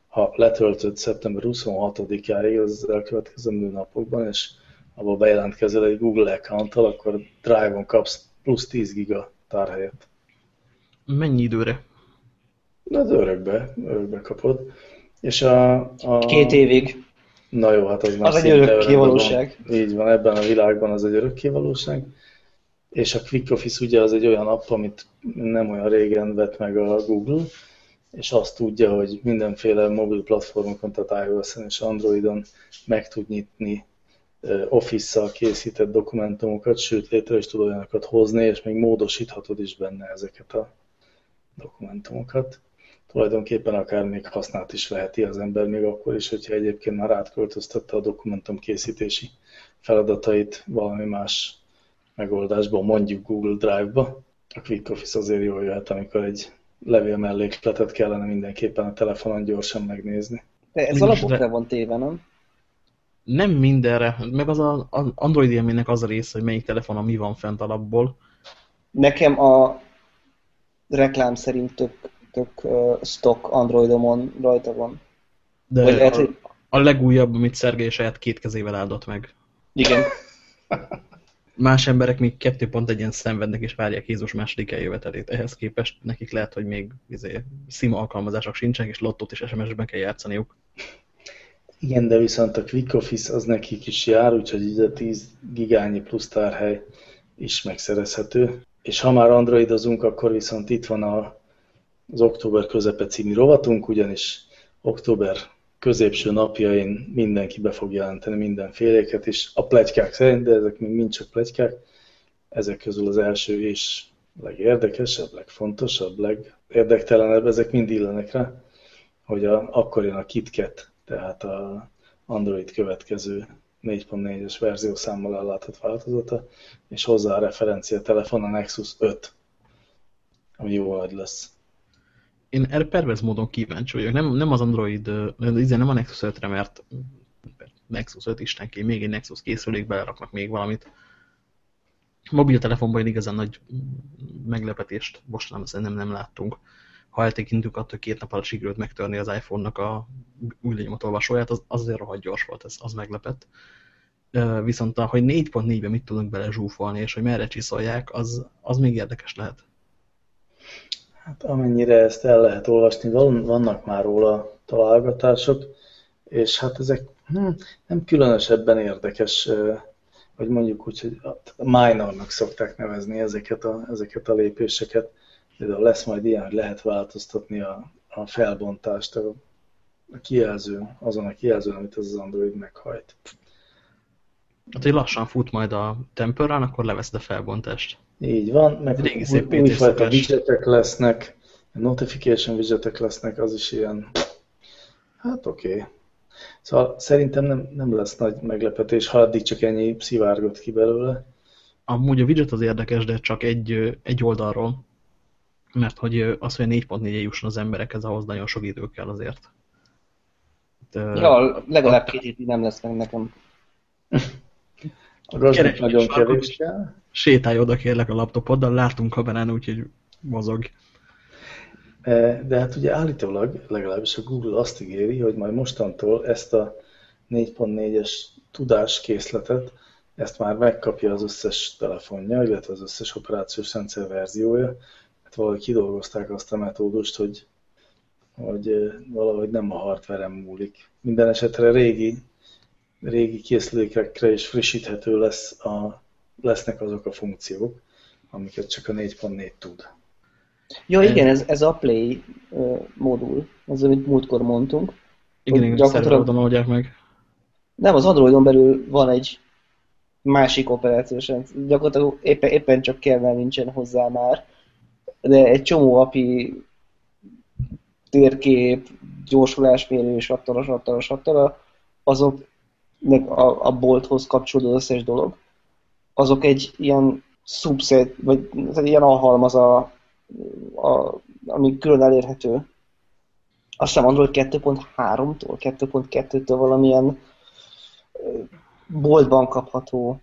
ha letöltött szeptember 26-áig, az elkövetkező napokban, és abban bejelentkezel egy Google account akkor Drive-on kapsz plusz 10 giga tárhelyet. Mennyi időre? Na, az örökbe, örökbe kapod. És a, a... Két évig. Na jó, hát az már Az egy örökké valóság. Így van, ebben a világban az egy örökké valóság. És a Quick Office ugye az egy olyan app, amit nem olyan régen vett meg a Google, és azt tudja, hogy mindenféle mobil platformokon, tehát iOS-en és Androidon meg tud nyitni Office-szal készített dokumentumokat, sőt létre is tud olyanokat hozni, és még módosíthatod is benne ezeket a dokumentumokat. Tulajdonképpen akár még használt is veheti az ember még akkor is, hogyha egyébként már átköltöztette a dokumentum készítési feladatait valami más megoldásból, mondjuk Google Drive-ba. A Quick Office azért jól jöhet, amikor egy levél mellékletet kellene mindenképpen a telefonon gyorsan megnézni. De ez alapokra van téve, nem? Nem mindenre, meg az a, az Android élménynek az a része, hogy melyik telefonon mi van fent alapból. Nekem a reklám szerint tök, tök uh, stock Androidomon rajta van. De Vagy a, lehet, a legújabb, amit Szergei saját két kezével áldott meg. Igen. Más emberek még 2.1-en szenvednek és várják Jézus második eljövetelét. Ehhez képest nekik lehet, hogy még izé, szima alkalmazások sincsenek, és lottót és SMS-ben kell játszaniuk. Igen, de viszont a Quick Office az nekik is jár, úgyhogy a 10 gigányi plusz tárhely is megszerezhető. És ha már androidozunk, akkor viszont itt van a, az október közepe című rovatunk, ugyanis október középső napjain mindenki be fog jelenteni mindenféléket, és a plegykák szerint, de ezek még mind csak plegykák, ezek közül az első és legérdekesebb, legfontosabb, legérdektelenebb, ezek mind illenek rá, hogy a, akkor jön a KitKat, tehát a Android következő 4.4-es verziószámmal ellátott változata, és hozzá a referencia telefon a Nexus 5, ami jó nagy lesz én erre pervez módon kíváncsi vagyok. Nem, nem az Android, nem a Nexus 5-re, mert Nexus 5 istenké, még egy Nexus készülék, beleraknak még valamit. Mobiltelefonban igazán nagy meglepetést most nem, szerintem nem láttunk. Ha eltekintünk attól, két nap alatt sikerült megtörni az iPhone-nak a új lenyomatolvasóját, az, az azért rohadt gyors volt, ez, az meglepett. Viszont hogy 4.4-ben mit tudunk bele zsúfolni, és hogy merre csiszolják, az, az még érdekes lehet. Hát amennyire ezt el lehet olvasni, vannak már róla találgatások, és hát ezek hm, nem különösebben érdekes, vagy mondjuk úgy, hogy minornak szokták nevezni ezeket a, ezeket a lépéseket. Például lesz majd ilyen, hogy lehet változtatni a, a felbontást, a, a kijelző, azon a kijelzőn, amit az Android meghajt. Hát, hogy lassan fut majd a temperán, akkor leveszed a felbontást. Így van, meg Régi szép újfajta widgetek lesznek, notification widgetek lesznek, az is ilyen, hát oké. Okay. Szóval szerintem nem, nem lesz nagy meglepetés, ha addig csak ennyi szivárgott ki belőle. Amúgy a widget az érdekes, de csak egy, egy oldalról, mert hogy az, hogy 4.4 jusson az emberekhez, ahhoz nagyon sok idő kell azért. De, ja, legalább két nem lesz meg nekem. A gazdag nagyon kevés kell. Sétálj oda kérlek a laptopoddal, látunk kamerán, úgyhogy mozog. E, de hát ugye állítólag, legalábbis a Google azt ígéri, hogy majd mostantól ezt a 4.4-es tudáskészletet, ezt már megkapja az összes telefonja, illetve az összes operációs rendszer verziója. Hát valahogy kidolgozták azt a metódust, hogy, hogy e, valahogy nem a hardverem múlik. Minden esetre régi régi készülékekre is frissíthető lesz a, lesznek azok a funkciók, amiket csak a 4.4 tud. Ja, igen, ez, ez a Play uh, modul, az, amit múltkor mondtunk. Igen, igen, gyakorlatilag oldják meg. Nem, az Androidon belül van egy másik operációs rendszer. Gyakorlatilag éppen, éppen csak kernel nincsen hozzá már, de egy csomó API térkép, gyorsulásmérő, sattara, sattara, sattara, azok a, a bolthoz kapcsolódó összes dolog, azok egy ilyen subset, vagy egy ilyen alhalmaz, a, a, ami külön elérhető. Azt hiszem Android 2.3-tól, 2.2-től valamilyen boltban kapható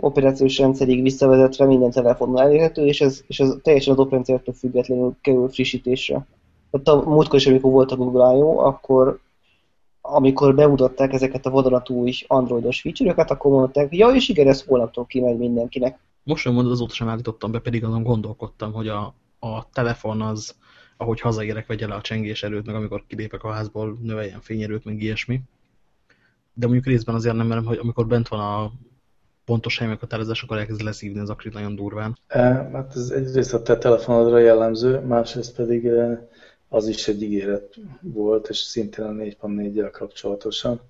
operációs rendszerig visszavezetve minden telefonon elérhető, és ez, és ez teljesen az operendszertől függetlenül kerül frissítésre. Tehát a múltkor is, amikor volt a Google I.O., akkor amikor bemutatták ezeket a vadonatúj androidos feature-öket, akkor mondták, ja, és igen, ez holnaptól kimegy mindenkinek. Most sem mondod, azóta sem állítottam be, pedig azon gondolkodtam, hogy a, a telefon az, ahogy hazaérek, vegye le a csengés erőt, meg amikor kilépek a házból, növeljen fényerőt, meg ilyesmi. De mondjuk részben azért nem merem, hogy amikor bent van a pontos hely meghatározás, akkor elkezd leszívni az akrit nagyon durván. E, hát ez egyrészt a te telefonodra jellemző, másrészt pedig e, az is egy ígéret volt, és szintén a 4.4-jel kapcsolatosan,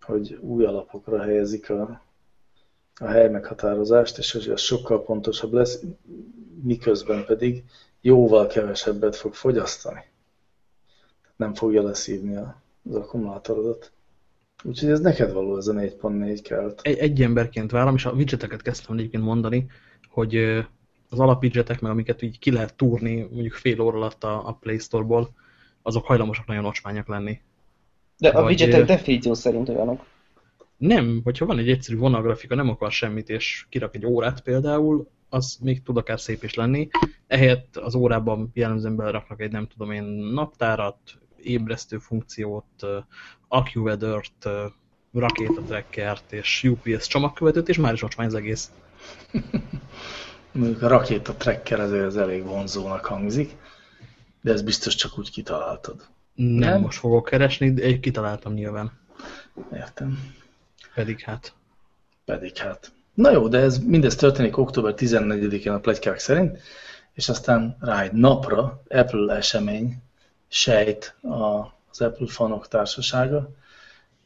hogy új alapokra helyezik a, a hely meghatározást, és hogy az sokkal pontosabb lesz, miközben pedig jóval kevesebbet fog fogyasztani. Nem fogja leszívni az akkumulátorodat. Úgyhogy ez neked való, ez a 4.4 kelt. Egy, egy emberként várom, és a widgeteket kezdtem egyébként mondani, hogy az alapidgetek, meg amiket így ki lehet túrni mondjuk fél óra alatt a, a Play Store-ból, azok hajlamosak nagyon ocsmányak lenni. De a widgetek definíció szerint olyanok. Nem, hogyha van egy egyszerű vonalgrafika, nem akar semmit, és kirak egy órát például, az még tud akár szép is lenni. Ehelyett az órában jellemzően beleraknak egy nem tudom én naptárat, ébresztő funkciót, AccuWeather-t, rakétatrackert és UPS csomagkövetőt, és már is van az egész. Mondjuk a rakéta tracker azért az elég vonzónak hangzik, de ez biztos csak úgy kitaláltad. Nem, nem? most fogok keresni, de kitaláltam nyilván. Értem. Pedig hát. Pedig hát. Na jó, de ez mindez történik október 14-én a plegykák szerint, és aztán rá egy napra Apple esemény sejt az Apple fanok társasága,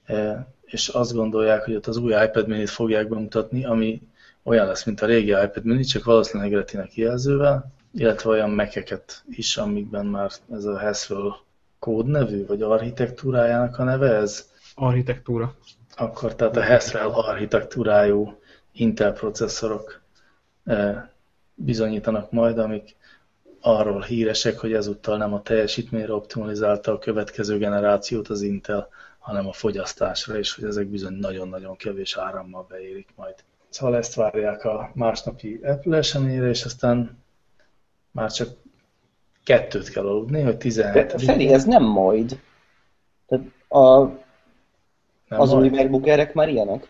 e, és azt gondolják, hogy ott az új iPad mini fogják bemutatni, ami olyan lesz, mint a régi iPad mini, csak valószínűleg retina kijelzővel, illetve olyan mekeket is, amikben már ez a Haswell kódnevű, vagy architektúrájának a neve ez? Architektúra. Akkor tehát a Haswell architektúrájú Intel processzorok eh, bizonyítanak majd, amik arról híresek, hogy ezúttal nem a teljesítményre optimalizálta a következő generációt az Intel, hanem a fogyasztásra, és hogy ezek bizony nagyon-nagyon kevés árammal beérik majd. Szóval ezt várják a másnapi Apple eseményre, és aztán már csak kettőt kell aludni, hogy 17 Feli, ez nem majd. Tehát a, nem az majd. új MacBook már ilyenek?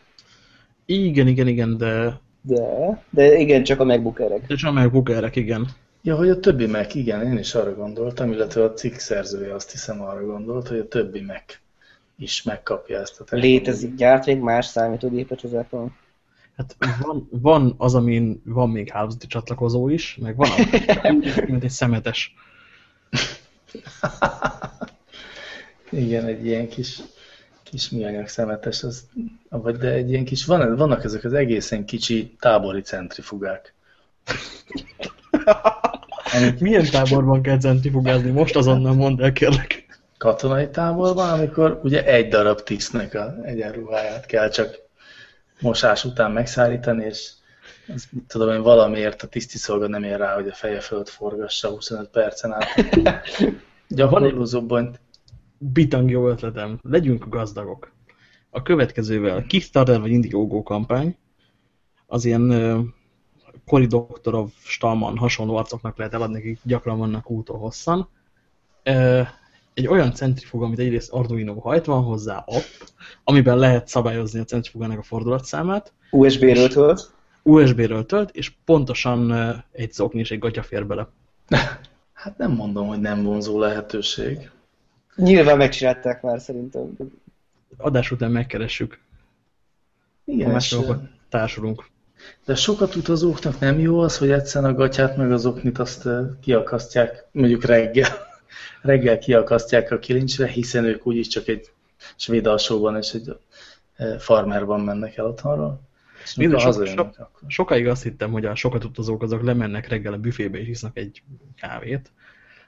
Igen, igen, igen, de... De, de igen, csak a MacBook Air-ek. De csak a MacBook Air-ek, igen. Ja, hogy a többi Mac, igen, én is arra gondoltam, illetve a cikk szerzője azt hiszem arra gondolt, hogy a többi Mac is megkapja ezt a technológiát. Létezik, gyárt még más számítógépet az Apple? Hát van, van az, amin van még hálózati csatlakozó is, meg van, mint egy szemetes. Igen, egy ilyen kis, kis műanyag szemetes, az, vagy de egy ilyen kis, van, vannak ezek az egészen kicsi tábori centrifugák. Amit... Milyen táborban kell centrifugázni? Most azonnal mondd el, kérlek. Katonai táborban, amikor ugye egy darab tisztnek a egyenruháját kell csak mosás után megszállítani, és ez, tudom én, valamiért a tisztiszolga nem ér rá, hogy a feje fölött forgassa 25 percen át. Gyakorló zubbonyt. Bitang jó ötletem. Legyünk gazdagok. A következővel Kickstarter vagy Indiegogo kampány az ilyen uh, Cory Doctorov, Stallman hasonló arcoknak lehet eladni, akik gyakran vannak úton hosszan. Uh, egy olyan centrifuga, amit egyrészt Arduino hajt, van hozzá app, amiben lehet szabályozni a centrifugának a fordulatszámát. USB-ről tölt. USB-ről tölt, és pontosan egy zokni és egy gatya fér bele. Hát nem mondom, hogy nem vonzó lehetőség. Nyilván megcsinálták már szerintem. Adás után megkeressük. Igen, és... társulunk. De sokat utazóknak nem jó az, hogy egyszerűen a gatyát meg az oknit azt kiakasztják, mondjuk reggel reggel kiakasztják a kilincsre, hiszen ők úgyis csak egy svéd alsóban és egy e, farmerban mennek el otthonról. Nézd, so, so, sokáig azt hittem, hogy a sokat utazók azok lemennek reggel a büfébe és isznak egy kávét,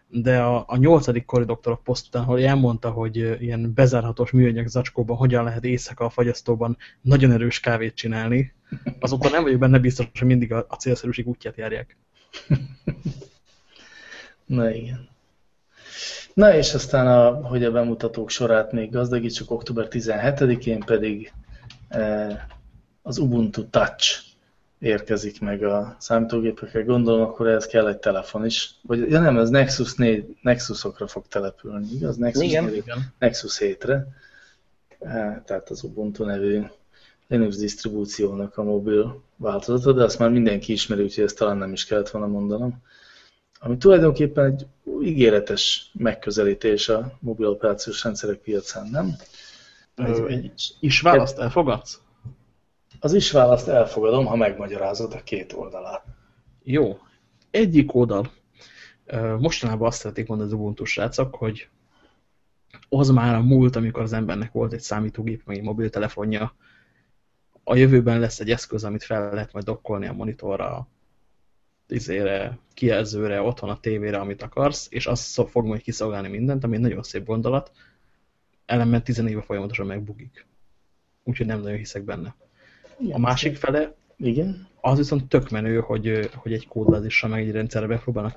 de a, a nyolcadik koridoktor poszt után, ahol elmondta, hogy e, ilyen bezárhatós műanyag zacskóban hogyan lehet éjszaka a fagyasztóban nagyon erős kávét csinálni, azóta nem vagyok benne biztos, hogy mindig a, a célszerűség útját járják. Na igen. Na és aztán, a, hogy a bemutatók sorát még gazdagítsuk, október 17-én pedig e, az Ubuntu Touch érkezik meg a számítógépekre. Gondolom, akkor ez kell egy telefon is. Vagy, ja nem, ez Nexus 4, Nexusokra fog települni, igaz? Nexus igen. 4, igen. Nexus 7-re. E, tehát az Ubuntu nevű Linux disztribúciónak a mobil változata, de azt már mindenki ismeri, úgyhogy ezt talán nem is kellett volna mondanom ami tulajdonképpen egy ígéretes megközelítés a mobil operációs rendszerek piacán, nem? Egy, egy, is választ elfogadsz? Az is választ elfogadom, ha megmagyarázod a két oldalát. Jó. Egyik oldal. Mostanában azt szeretik mondani az Ubuntu srácok, hogy az már a múlt, amikor az embernek volt egy számítógép, meg egy mobiltelefonja. A jövőben lesz egy eszköz, amit fel lehet majd dokkolni a monitorra, izére, kijelzőre, otthon a tévére, amit akarsz, és az fog majd kiszolgálni mindent, ami egy nagyon szép gondolat, ellenben 10 éve folyamatosan megbugik. Úgyhogy nem nagyon hiszek benne. Igen, a másik fele, igen. az viszont tök menő, hogy, hogy egy kódbázissal meg egy rendszerbe próbálnak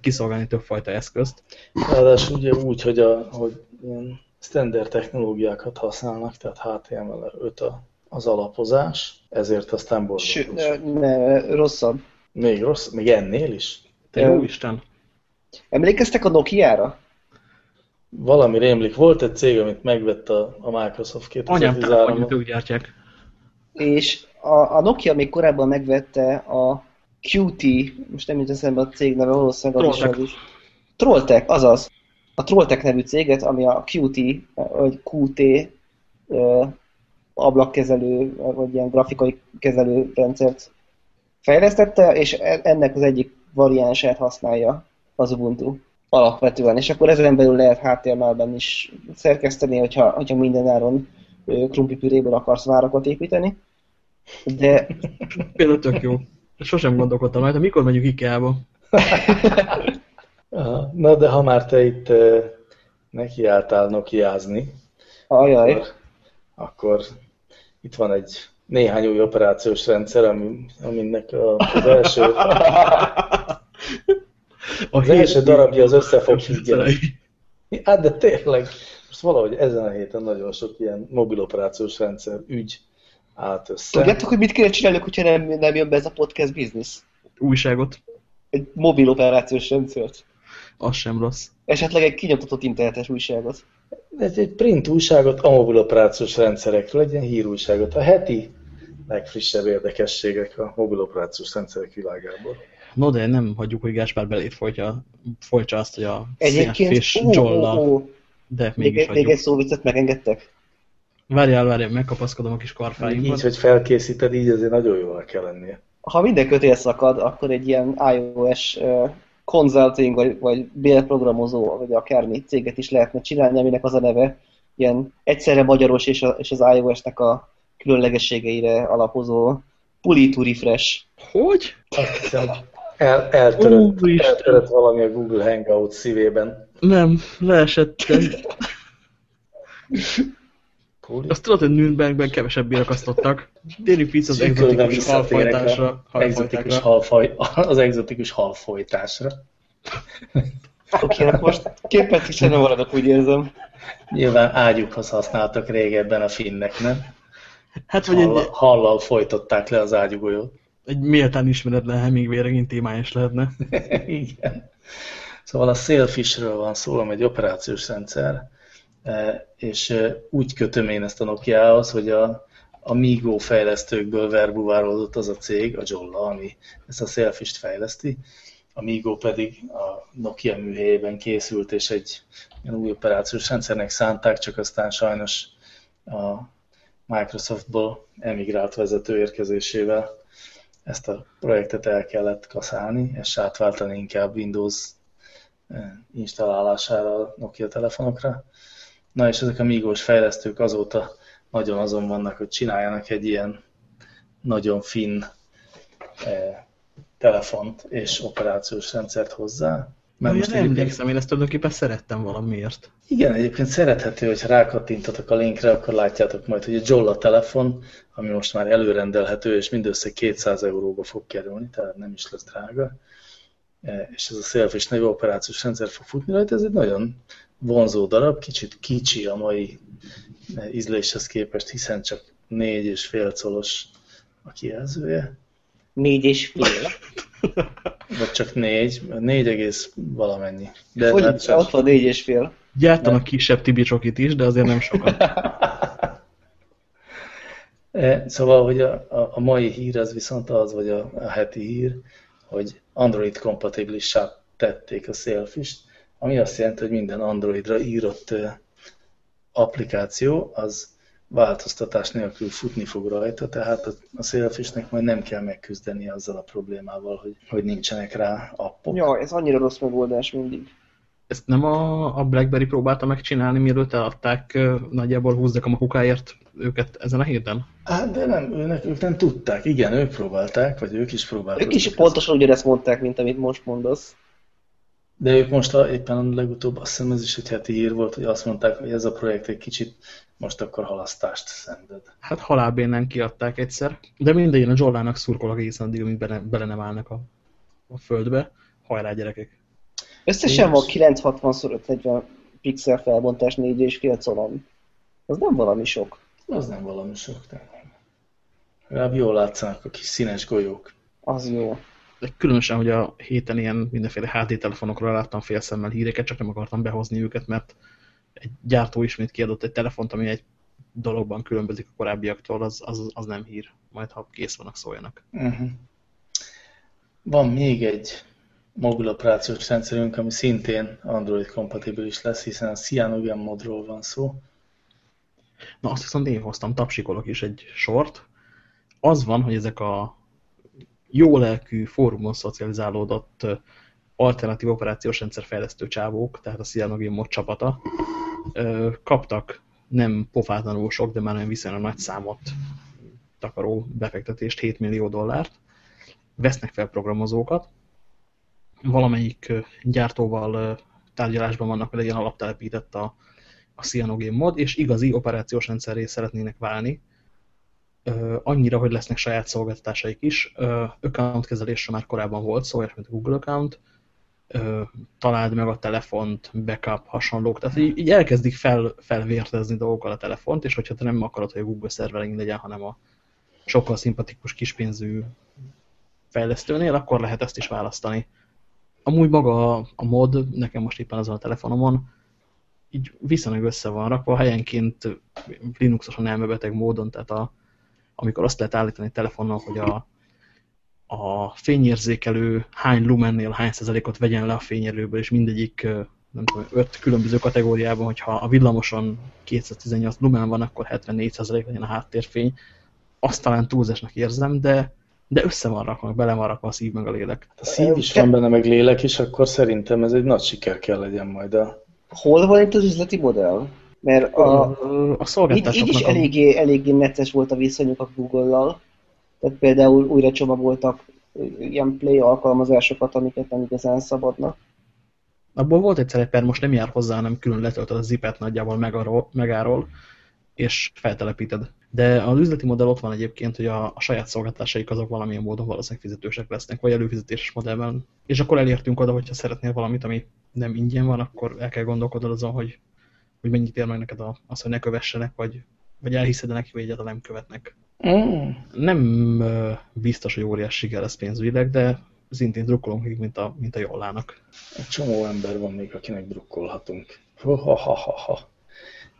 kiszolgálni többfajta eszközt. Ráadásul ugye úgy, hogy, a, hogy ilyen standard technológiákat használnak, tehát HTML5 az alapozás, ezért aztán borzasztó. Sőt, ne, rosszabb. Még rossz? Még ennél is? Te jó Isten. Emlékeztek a Nokia-ra? valami rémlik. Volt egy cég, amit megvett a, a Microsoft 2013 Anyám, ők gyártják. És a, a Nokia még korábban megvette a QT, most nem jut eszembe a cég neve, valószínűleg az Trolltech. is, az is. Trolltech, azaz. A Trolltech nevű céget, ami a QT, vagy QT ö, ablakkezelő, vagy ilyen grafikai kezelő rendszert fejlesztette, és e- ennek az egyik variánsát használja az Ubuntu alapvetően. És akkor ezen belül lehet HTML-ben is szerkeszteni, hogyha, hogyha minden áron ö, krumplipüréből akarsz várakat építeni. De Például tök jó. Sosem gondolkodtam rajta, mikor megyünk IKEA-ba? Aha. Na, de ha már te itt nekiálltál nokiázni, ajaj, akkor, akkor itt van egy néhány új operációs rendszer, ami, aminek a, az első, A az első darabja az összefog. Hát de tényleg, most valahogy ezen a héten nagyon sok ilyen mobil operációs rendszer ügy állt össze. tudjátok, hogy mit kéne csinálni, hogyha nem, nem jön be ez a podcast biznisz? Újságot. Egy mobil operációs rendszert. Az sem rossz. Esetleg egy kinyomtatott internetes újságot. Egy, egy print újságot a mobil operációs rendszerekről, egy ilyen hírújságot. A heti legfrissebb érdekességek a mobil operációs rendszerek világából. No, de nem hagyjuk, hogy Gáspár belét folytja, folytsa azt, hogy a Egyébként, ó, Jolla, ó, ó, de még, mégis egy, még hagyjuk. egy szóviccet megengedtek? Várjál, várjál, megkapaszkodom a kis Így, karfáimban. hogy felkészíted, így azért nagyon jól kell lennie. Ha minden kötél szakad, akkor egy ilyen iOS uh, consulting, vagy, vagy bélprogramozó, vagy akármi céget is lehetne csinálni, aminek az a neve ilyen egyszerre magyaros és, a, és az iOS-nek a különlegességeire alapozó Puli to Refresh. Hogy? Azt hiszem, el, eltörött, Úristen. eltörött valami a Google Hangout szívében. Nem, leesett. Azt tudod, hogy Nürnbergben kevesebb bírakasztottak. Térjünk vissza az egzotikus halfajtásra. halfajtákra. halfaj, az exotikus halfolytásra. Oké, okay, most két percig sem maradok, úgy érzem. Nyilván ágyukhoz használtak régebben a finnek, nem? Hát, vagy egy, Hallal, folytották le az ágyugolyót. egy méltán ismeretlen Hemingway regény témája is lehetne. Igen. Szóval a Sailfishről van szó, ami egy operációs rendszer, eh, és eh, úgy kötöm én ezt a Nokia-hoz, hogy a, a Migo fejlesztőkből verbuvárolódott az a cég, a Jolla, ami ezt a Sailfish-t fejleszti, a Migo pedig a Nokia műhelyében készült, és egy ilyen új operációs rendszernek szánták, csak aztán sajnos a Microsoftból emigrált vezető érkezésével ezt a projektet el kellett kaszálni, és átváltani inkább Windows eh, installálására a Nokia telefonokra. Na és ezek a Migos fejlesztők azóta nagyon azon vannak, hogy csináljanak egy ilyen nagyon finn eh, telefont és operációs rendszert hozzá. Mert most most emlékszem, én ezt tulajdonképpen szerettem valamiért. igen, egyébként szerethető, hogy rákattintatok a linkre, akkor látjátok majd, hogy a Jolla telefon, ami most már előrendelhető, és mindössze 200 euróba fog kerülni, tehát nem is lesz drága, E, és ez a Sailfish nevű operációs rendszer fog futni rajta, ez egy nagyon vonzó darab, kicsit kicsi a mai e, ízléshez képest, hiszen csak 4,5 colos a kijelzője, Négy és fél. vagy csak 4, 4 egész valamennyi. De Hogy hát van négy és fél. Gyártanak kisebb Tibi csokit is, de azért nem sokat. E, Szóval, hogy a, a, a mai hír az viszont az, vagy a, a heti hír, hogy Android kompatibilissá tették a Sailfish-t, ami azt jelenti, hogy minden Androidra írott applikáció az változtatás nélkül futni fog rajta, tehát a, a Sailfish-nek majd nem kell megküzdeni azzal a problémával, hogy, hogy nincsenek rá appok. Ja, ez annyira rossz megoldás mindig. Ezt nem a, a BlackBerry próbálta megcsinálni, mielőtt eladták nagyjából 20 makukáért őket ezen a héten? Hát, de nem, őnek, ők nem tudták. Igen, ők próbálták, vagy ők is próbálták. Ők is pontosan ugyanezt mondták, mint amit most mondasz. De ők most a, éppen a legutóbb, azt hiszem ez is egy heti hír volt, hogy azt mondták, hogy ez a projekt egy kicsit most akkor halasztást szenved. Hát halálbénen kiadták egyszer, de minden a Jollának szurkolok egészen addig, amíg bele, bele nem állnak a, a földbe. Hajrá gyerekek! Összesen van Yes. 960x540 pixel felbontás 4,5 colon. Az nem valami sok. Az nem valami sok, de legalább jól látszanak a kis színes golyók. Az jó. De különösen, hogy a héten ilyen mindenféle HD telefonokról láttam félszemmel híreket, csak nem akartam behozni őket, mert egy gyártó ismét kiadott egy telefont, ami egy dologban különbözik a korábbiaktól, az, az, az nem hír. Majd ha kész vannak, szóljanak. Uh mhm. -huh. Van még egy mobil operációs rendszerünk, ami szintén Android kompatibilis lesz, hiszen a Cyanogen modról van szó. Na azt viszont én hoztam, tapsikolok is egy sort. Az van, hogy ezek a jó lelkű fórumon szocializálódott alternatív operációs rendszer fejlesztő csávók, tehát a Cyanogen mod csapata, kaptak nem pofátlanul sok, de már nem viszonylag nagy számot takaró befektetést, 7 millió dollárt, vesznek fel programozókat, valamelyik gyártóval tárgyalásban vannak, hogy legyen alaptelepített a, a Cyanogen mod, és igazi operációs rendszerré szeretnének válni, annyira, hogy lesznek saját szolgáltatásaik is. Account kezelésre már korábban volt szó, mint Google account, találd meg a telefont, backup, hasonlók. Tehát így, így elkezdik fel, felvértezni dolgokkal a telefont, és hogyha te nem akarod, hogy a Google szerverein legyen, hanem a sokkal szimpatikus kispénzű fejlesztőnél, akkor lehet ezt is választani. Amúgy maga a mod, nekem most éppen azon a telefonomon, így viszonylag össze van rakva, helyenként Linuxosan elmebeteg módon, tehát a, amikor azt lehet állítani telefonnal, hogy a, a fényérzékelő hány lumennél hány százalékot vegyen le a fényerőből, és mindegyik nem tudom, öt különböző kategóriában, hogyha a villamoson 218 lumen van, akkor 74 százalék legyen a háttérfény. Azt talán túlzásnak érzem, de, de össze van rakva, bele van rakva a szív meg a lélek. A szív is van benne, meg lélek is, akkor szerintem ez egy nagy siker kell legyen majd a... Hol van itt az üzleti modell? Mert a, a szolgáltatásoknak... Így, így is eléggé, eléggé netes volt a viszonyuk a Google-lal. Tehát például újra csomagoltak ilyen play alkalmazásokat, amiket nem igazán szabadnak. Abból volt egy per, most nem jár hozzá, hanem külön letöltöd a zipet nagyjából megáról, megáról és feltelepíted. De az üzleti modell ott van egyébként, hogy a, a saját szolgáltásaik azok valamilyen módon valószínűleg fizetősek lesznek, vagy előfizetéses modellben. És akkor elértünk oda, hogyha szeretnél valamit, ami nem ingyen van, akkor el kell gondolkodnod azon, hogy, hogy mennyit ér meg neked az, hogy ne kövessenek, vagy, vagy elhiszed -e neki, hogy egyáltalán nem követnek. Mm. Nem biztos, hogy óriás siker lesz pénzügyileg, de szintén drukkolunk még, mint a, mint a Jollának. Egy csomó ember van még, akinek drukkolhatunk. Ha, ha, ha, ha.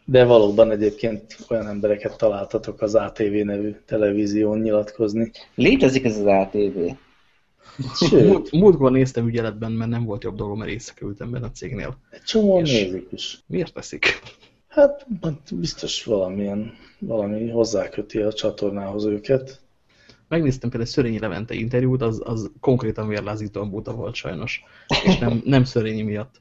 De valóban egyébként olyan embereket találtatok az ATV nevű televízión nyilatkozni. Létezik ez az ATV? Sőt. Múltkor néztem ügyeletben, mert nem volt jobb dolgom, mert éjszakültem benne a cégnél. Egy csomó nézik is. Miért teszik? Hát biztos valamilyen, valami hozzáköti a csatornához őket. Megnéztem például Szörényi Levente interjút, az, az konkrétan vérlázítóan buta volt sajnos, és nem, nem Szörényi miatt.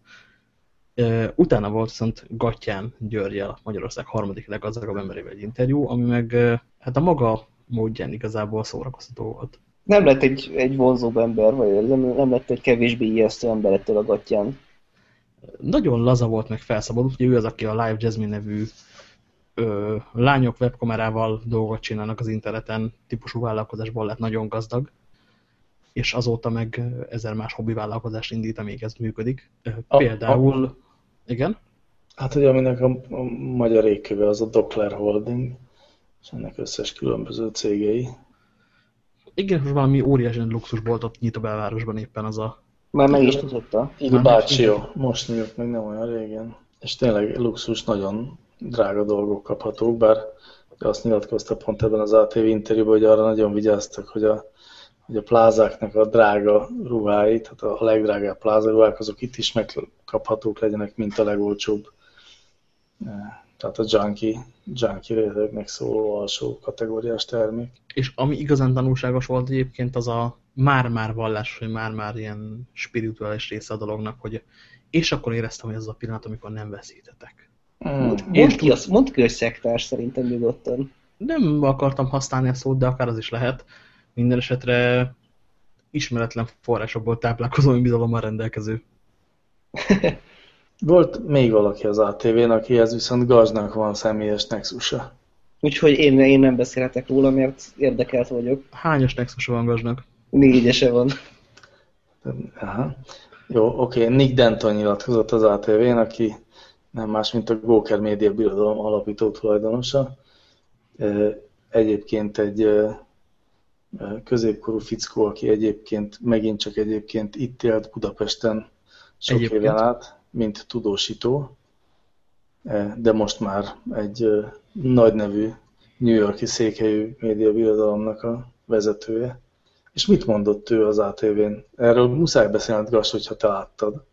Utána volt viszont Gattyán Györgyel, Magyarország harmadik leggazdagabb emberével egy interjú, ami meg hát a maga módján igazából szórakoztató volt. Nem lett egy, egy vonzóbb ember, vagy nem, nem lett egy kevésbé ijesztő ember ettől a Gattyán nagyon laza volt, meg felszabadult, ugye ő az, aki a Live Jasmine nevű ö, lányok webkamerával dolgot csinálnak az interneten, típusú vállalkozásból lett nagyon gazdag, és azóta meg ezer más hobbi vállalkozást indít, amíg ez működik. Például, a, igen? Hát ugye aminek a, a magyar égköve az a Doppler Holding, és ennek összes különböző cégei. Igen, most valami óriási luxusboltot nyit a belvárosban éppen az a már meg is tudta. Igen, Bácsió. Most nyílt meg nem olyan régen. És tényleg luxus, nagyon drága dolgok kaphatók, bár azt nyilatkozta pont ebben az ATV interjúban, hogy arra nagyon vigyáztak, hogy a, hogy a plázáknak a drága ruhái, tehát a legdrágább plázaruhák, azok itt is megkaphatók legyenek, mint a legolcsóbb. Tehát a junkie, junkie rétegnek szóló alsó kategóriás termék. És ami igazán tanulságos volt egyébként, az a már-már vallás, hogy már-már ilyen spirituális része a dolognak, hogy és akkor éreztem, hogy ez a pillanat, amikor nem veszítetek. Mm. Mondd, ki, azt, mondd ki, hogy szektás szerintem nyugodtan. Nem akartam használni a szót, de akár az is lehet. Minden esetre ismeretlen forrásokból táplálkozó bizalommal rendelkező. Volt még valaki az ATV-n, akihez viszont gaznak van személyes nexusa. Úgyhogy én, én nem beszélhetek róla, mert érdekelt vagyok. Hányos nexusa van gaznak? Négyese van. Aha. Jó, oké. Okay. Nick Denton nyilatkozott az ATV-n, aki nem más, mint a Góker Média Birodalom alapító tulajdonosa. Egyébként egy középkorú fickó, aki egyébként megint csak egyébként itt élt Budapesten sok egyébként. éven át, mint tudósító. de most már egy nagy nevű New Yorki székhelyű médiabirodalomnak a vezetője. És mit mondott ő az ATV-n? Erről muszáj beszélned, Gass, hogyha te láttad.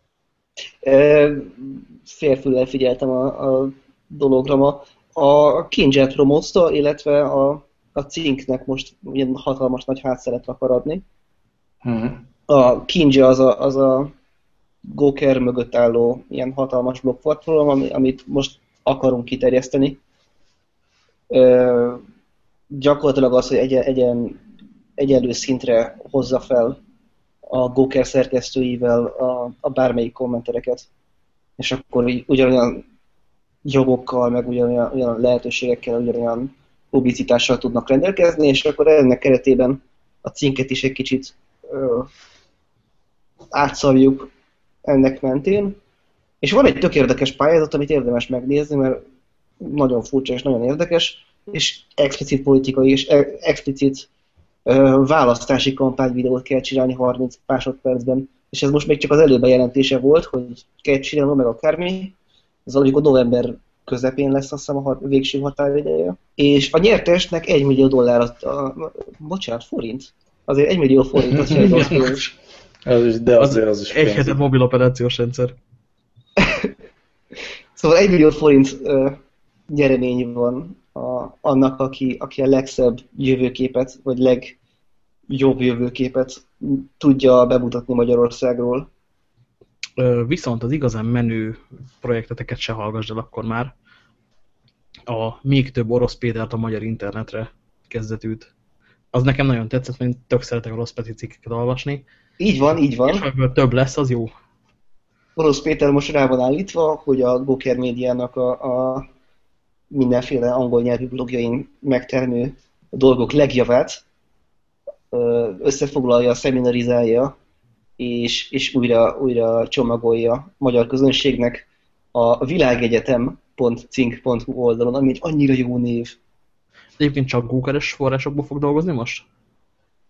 Félfüllel figyeltem a, a dologra ma. A Kinjet promózta, illetve a, a cinknek most ilyen hatalmas nagy hátszeret akar adni. Uh-huh. A Kinja az a, az a Goker mögött álló ilyen hatalmas blokkplatform, amit most akarunk kiterjeszteni. Ö, gyakorlatilag az, hogy egyen, egyen, egyenlő szintre hozza fel a Goker szerkesztőivel a, a bármelyik kommentereket, és akkor így ugyanolyan jogokkal, meg ugyanolyan, ugyanolyan lehetőségekkel, ugyanolyan publicitással tudnak rendelkezni, és akkor ennek keretében a cinket is egy kicsit ö, átszabjuk ennek mentén. És van egy tök érdekes pályázat, amit érdemes megnézni, mert nagyon furcsa és nagyon érdekes, és explicit politikai és e- explicit választási kampányvideót kell csinálni 30 másodpercben. És ez most még csak az előbejelentése volt, hogy kell csinálni meg akármi. Ez amikor november közepén lesz azt hiszem a végső határideje. És a nyertesnek 1 millió dollár, a, a, bocsánat, forint. Azért 1 millió forint az az is, de azért az is Egy hetet mobil operációs rendszer. szóval 1 millió forint uh, nyeremény van a, annak, aki, aki a legszebb jövőképet, vagy legjobb jövőképet tudja bemutatni Magyarországról. Viszont az igazán menő projekteteket se hallgassd el akkor már. A még több orosz Pétert a magyar internetre kezdetűt. Az nekem nagyon tetszett, mert tök szeretek orosz peti cikkeket olvasni. Így van, így van. És ha több lesz, az jó. Orosz Péter most rá van állítva, hogy a Goker médiának a, a mindenféle angol nyelvű blogjain megtermő dolgok legjavát összefoglalja, szeminarizálja, és, és újra, újra csomagolja magyar közönségnek a világegyetem.cink.hu oldalon, ami egy annyira jó név. Egyébként csak gókeres forrásokból fog dolgozni most?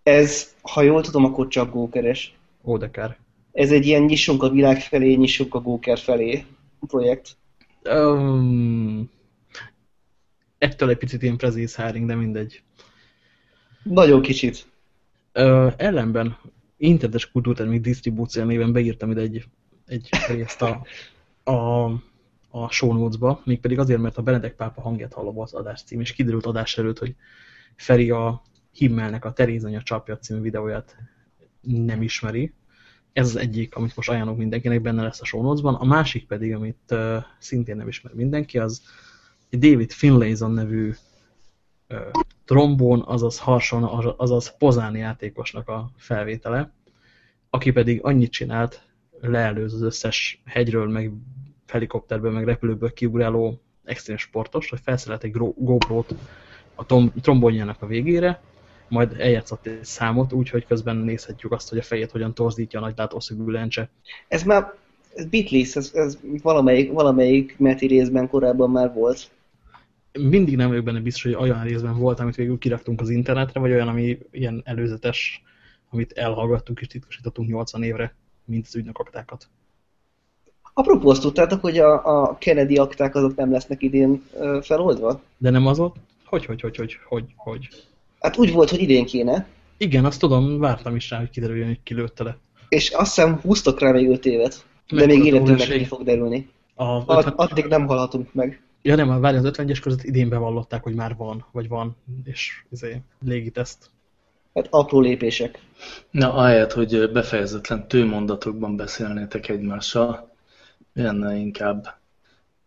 Ez, ha jól tudom, akkor csak gókeres. Ó, de kár. Ez egy ilyen nyissunk a világ felé, nyissunk a góker felé projekt. Um, ettől egy picit ilyen prezész háring, de mindegy. Nagyon kicsit. Uh, ellenben internetes kultúrtermék disztribúció néven beírtam ide egy, egy részt a, a, a show notes-ba, mégpedig azért, mert a Benedek pápa hangját hallom az adás cím, és kiderült adás előtt, hogy Feri a Himmelnek a Terézanya csapja című videóját nem ismeri. Ez az egyik, amit most ajánlok mindenkinek, benne lesz a show notes-ban. A másik pedig, amit uh, szintén nem ismer mindenki, az David Finlayson nevű uh, trombón, azaz harson, azaz pozáni játékosnak a felvétele, aki pedig annyit csinált, leelőz az összes hegyről, meg helikopterből, meg repülőből kiugráló extrém sportos, hogy felszerelt egy GoPro-t a trombonjának a végére, majd eljátszott egy számot, úgyhogy közben nézhetjük azt, hogy a fejét hogyan torzítja a nagy látószögű lencse. Ez már ez Beatles, ez, ez valamelyik, valamelyik Meti részben korábban már volt mindig nem vagyok benne biztos, hogy olyan részben volt, amit végül kiraktunk az internetre, vagy olyan, ami ilyen előzetes, amit elhallgattunk és titkosítottunk 80 évre, mint az ügynök Apropó, azt tudtátok, hogy a, a Kennedy akták azok nem lesznek idén ö, feloldva? De nem az ott? Hogy, hogy, hogy, hogy, hogy, hogy? Hát úgy volt, hogy idén kéne. Igen, azt tudom, vártam is rá, hogy kiderüljön, hogy kilőtte le. És azt hiszem húztak rá még 5 évet. De még életünknek ki fog derülni. A 50... Addig nem hallhatunk meg. Ja nem, várj, az 50-es között idén bevallották, hogy már van, vagy van, és izé, légiteszt. Hát apró lépések. Na, ahelyett, hogy befejezetlen tőmondatokban beszélnétek egymással, lenne inkább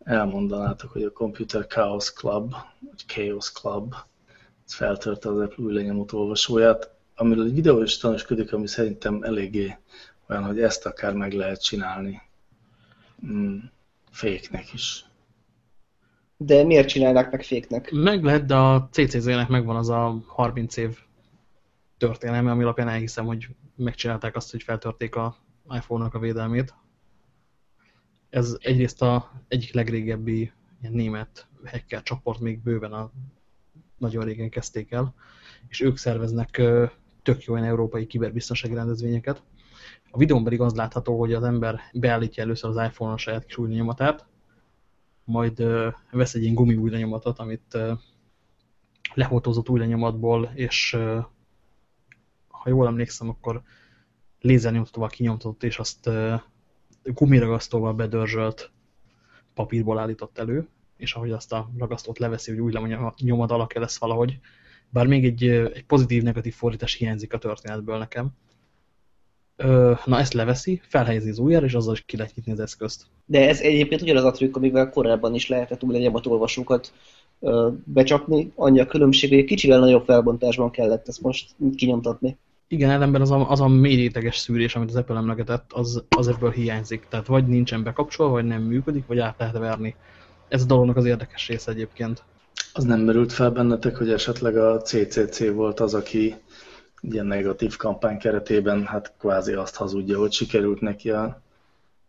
elmondanátok, hogy a Computer Chaos Club, vagy Chaos Club feltörte az Apple új lenyomott olvasóját, amiről egy videó is tanúskodik, ami szerintem eléggé olyan, hogy ezt akár meg lehet csinálni mm, féknek is. De miért csinálnák meg féknek? Meg lehet, de a CCZ-nek megvan az a 30 év történelme, ami alapján elhiszem, hogy megcsinálták azt, hogy feltörték a iPhone-nak a védelmét. Ez egyrészt a egyik legrégebbi ilyen német hacker csoport, még bőven a nagyon régen kezdték el, és ők szerveznek tök jó olyan európai kiberbiztonsági rendezvényeket. A videón pedig az látható, hogy az ember beállítja először az iPhone-on saját kis új nyomatát, majd vesz egy ilyen gumi új lenyomatot, amit lefotózott új lenyomatból, és ha jól emlékszem, akkor lézernyomtatóval kinyomtatott, és azt gumiragasztóval bedörzsölt papírból állított elő, és ahogy azt a ragasztót leveszi, hogy új nyomad alakja lesz valahogy. Bár még egy, egy pozitív-negatív fordítás hiányzik a történetből nekem. Na ezt leveszi, felhelyezi az ujjára, és azzal is ki lehet nyitni az eszközt. De ez egyébként ugyanaz a trükk, amivel korábban is lehetett új olvasókat becsapni. Annyi a különbség, hogy egy kicsivel nagyobb felbontásban kellett ezt most kinyomtatni. Igen, ellenben az a, az a mély réteges szűrés, amit az Apple emlegetett, az, az ebből hiányzik. Tehát vagy nincsen bekapcsolva, vagy nem működik, vagy át lehet verni. Ez a dolognak az érdekes része egyébként. Az nem merült fel bennetek, hogy esetleg a CCC volt az, aki ilyen negatív kampány keretében hát kvázi azt hazudja, hogy sikerült neki a,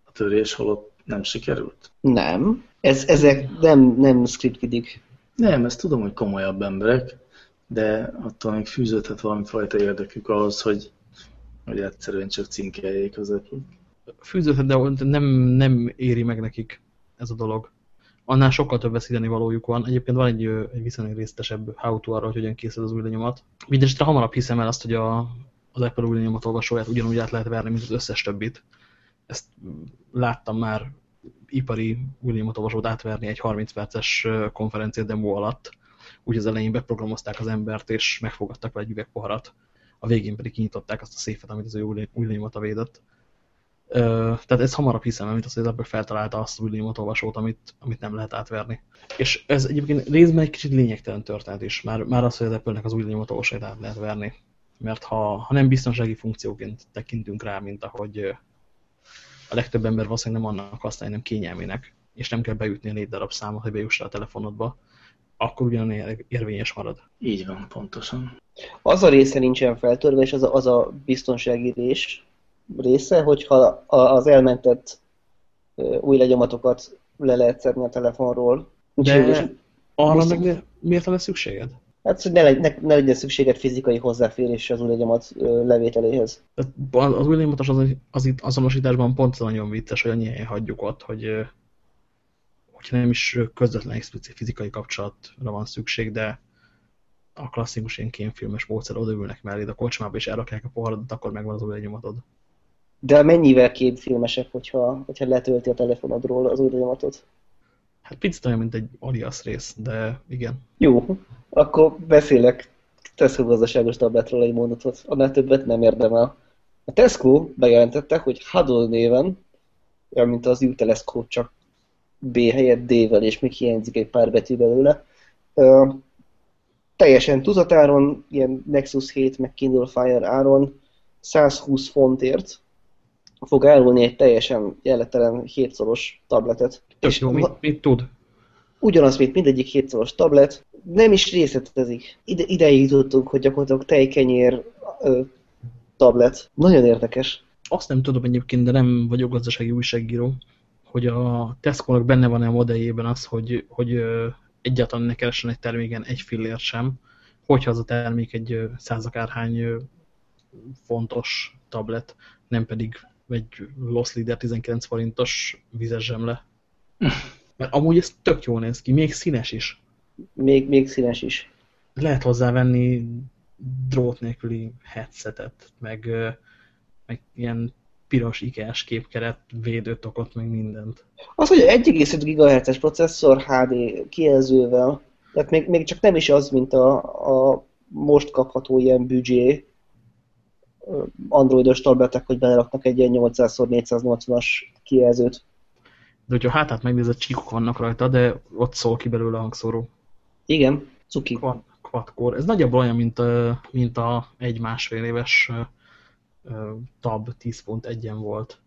a törés, holott nem sikerült? Nem. Ez, ezek nem, nem scriptidik. Nem, ezt tudom, hogy komolyabb emberek, de attól még fűződhet valami fajta érdekük ahhoz, hogy, hogy egyszerűen csak cinkeljék az apple Fűződhet, de nem, nem éri meg nekik ez a dolog. Annál sokkal több veszíteni valójuk van. Egyébként van egy, egy viszonylag részletesebb how to arra, hogy hogyan készül az új lenyomat. Mindenesetre hamarabb hiszem el azt, hogy a, az Apple új lenyomat olvasóját ugyanúgy át lehet verni, mint az összes többit. Ezt láttam már ipari új lenyomat olvasót átverni egy 30 perces konferencia demo alatt úgy az elején beprogramozták az embert, és megfogadtak vele egy üvegpoharat. A végén pedig kinyitották azt a széfet, amit az ő új lenyomata védett. Tehát ez hamarabb hiszem, mint az, hogy az Apple feltalálta azt az új olvasót, amit, amit nem lehet átverni. És ez egyébként részben egy kicsit lényegtelen történet is, már, már az, hogy az Apple-nek az új olvasót át lehet verni. Mert ha, ha nem biztonsági funkcióként tekintünk rá, mint ahogy a legtöbb ember valószínűleg nem annak használja, nem kényelmének, és nem kell beütni a négy darab számot, hogy bejussa a telefonodba, akkor ugyan érvényes marad. Így van, pontosan. Az a része nincsen feltörve, és az a, az a biztonsági rés része, hogyha az elmentett új legyomatokat le lehet szedni a telefonról. De arra meg miért van szükséged? Hát, hogy ne, legy, ne, ne legyen szükséged fizikai hozzáférés az új legyomat levételéhez. Az új legyomatos az, az azonosításban pont nagyon vicces, hogy annyi helyen hagyjuk ott, hogy hogyha nem is közvetlen explicit fizikai kapcsolatra van szükség, de a klasszikus ilyen kémfilmes módszer odaülnek mellé, a kocsmába és elrakják a poharadat, akkor megvan az új lenyomatod. De mennyivel képfilmesebb, hogyha, hogyha letölti a telefonodról az új lenyomatot? Hát picit olyan, mint egy alias rész, de igen. Jó, akkor beszélek Tesco gazdaságos tabletről egy mondatot. Annál többet nem érdemel. A Tesco bejelentette, hogy Huddle néven, olyan mint az U-teleszkóp, csak B helyett D-vel, és még hiányzik egy pár betű belőle. Uh, teljesen tudatáron, ilyen Nexus 7 meg Kindle Fire áron 120 fontért fog árulni egy teljesen jelletelen hétszoros tabletet. Tök és jó, mit, mit tud? Ugyanaz, mint mindegyik hétszoros tablet. Nem is részletezik. Ide, ideig jutottunk, hogy gyakorlatilag tejkenyér ö, tablet. Nagyon érdekes. Azt nem tudom egyébként, de nem vagyok gazdasági újságíró hogy a Tesco-nak benne van-e a modelljében az, hogy, hogy egyáltalán ne keressen egy terméken egy fillért sem, hogyha az a termék egy százakárhány fontos tablet, nem pedig egy Lost Leader 19 forintos vizes zsemle. Mert amúgy ez tök jól néz ki, még színes is. Még, még színes is. Lehet hozzávenni drót nélküli headsetet, meg, meg ilyen piros ikás képkeret, védőtokot, meg mindent. Az, hogy 1,5 GHz-es processzor HD kijelzővel, tehát még, még csak nem is az, mint a, a most kapható ilyen büdzsé androidos tabletek, hogy beleraknak egy ilyen 800x480-as kijelzőt. De hogyha hátát megnézed, csíkok vannak rajta, de ott szól ki belőle a hangszóró. Igen, cuki. Quad-core. Ez nagyjából olyan, mint, a, mint a egy-másfél éves tab 10.1-en volt.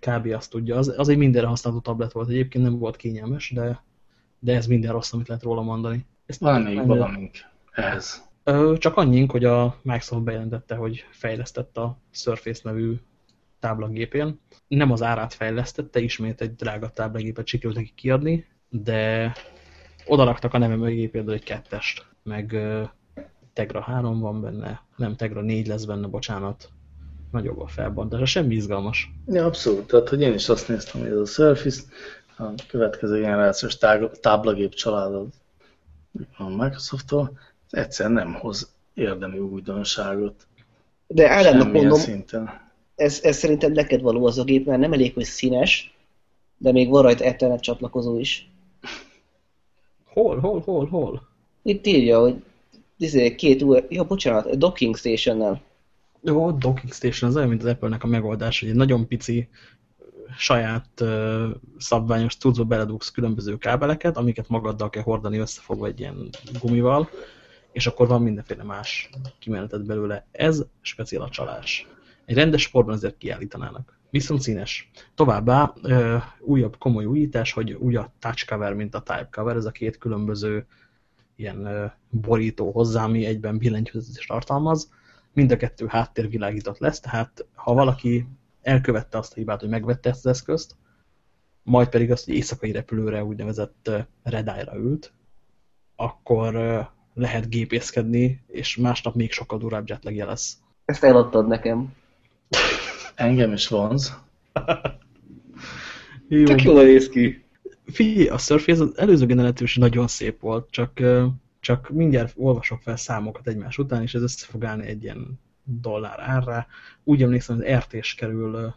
Kb. azt tudja. Az, az egy mindenre használható tablet volt. Egyébként nem volt kényelmes, de, de ez minden rossz, amit lehet róla mondani. Ezt Van még valamink ehhez. Csak annyink, hogy a Microsoft bejelentette, hogy fejlesztett a Surface nevű táblagépén. Nem az árát fejlesztette, ismét egy drága táblagépet sikerült neki kiadni, de odaraktak a neve mögé például egy kettest, meg Tegra 3 van benne, nem Tegra 4 lesz benne, bocsánat. Nagyobb a felbontás, semmi izgalmas. Ja, abszolút. Tehát, hogy én is azt néztem, hogy ez a Surface, a következő generációs táblagép családod a Microsoft-tól, egyszer nem hoz érdemi újdonságot. De Ádámnak mondom, szinten. Ez, ez szerintem neked való az a gép, mert nem elég, hogy színes, de még van rajta Ethernet csatlakozó is. Hol, hol, hol, hol? Itt írja, hogy izé, két új, jó, bocsánat, docking station-nel. Jó, docking station az olyan, mint az Apple-nek a megoldás, hogy egy nagyon pici saját uh, szabványos cuccba beledugsz különböző kábeleket, amiket magaddal kell hordani összefogva egy ilyen gumival, és akkor van mindenféle más kimenetet belőle. Ez speciál a csalás. Egy rendes sportban azért kiállítanának. Viszont színes. Továbbá ö, újabb komoly újítás, hogy úgy a touch cover, mint a type cover, ez a két különböző ilyen ö, borító hozzá, ami egyben billentyűzetet tartalmaz. Mind a kettő háttérvilágított lesz, tehát ha valaki elkövette azt a hibát, hogy megvette ezt az eszközt, majd pedig azt, hogy éjszakai repülőre úgynevezett Red Eye-ra ült, akkor lehet gépészkedni, és másnap még sokkal durább jetlagje lesz. Ezt eladtad nekem. Engem is vonz. Jó. Tök jól néz ki. Figyelj, a Surface az előző generáció is nagyon szép volt, csak, csak mindjárt olvasok fel számokat egymás után, és ez össze fog állni egy ilyen dollár árra. Úgy emlékszem, hogy RT-s kerül...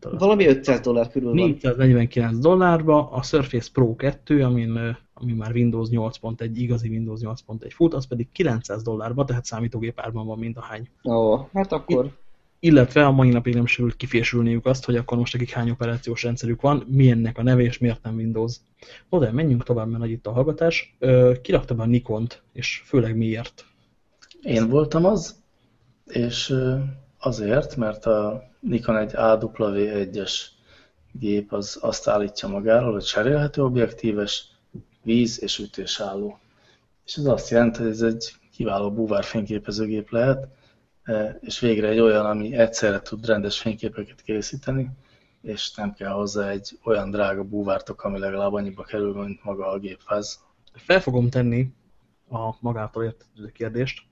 Valami 500 dollár körül van. 449 dollárba, a Surface Pro 2, amin, ami már Windows 8.1, igazi Windows 8.1 fut, az pedig 900 dollárba, tehát számítógép árban van mind a hány. Ó, hát akkor... Illetve a mai napig nem sikerült kifésülniük azt, hogy akkor most nekik hány operációs rendszerük van, milyennek a neve és miért nem Windows. Oda, menjünk tovább, mert nagy itt a hallgatás. Kirakta be a Nikont, és főleg miért? Én voltam az, és azért, mert a Nikon egy AW1-es gép az azt állítja magáról, hogy cserélhető objektíves, víz és ütésálló. És ez azt jelenti, hogy ez egy kiváló búvár fényképezőgép lehet, és végre egy olyan, ami egyszerre tud rendes fényképeket készíteni, és nem kell hozzá egy olyan drága búvártok, ami legalább annyiba kerül, mint maga a gépfáz. Fel fogom tenni a magától értetődő kérdést,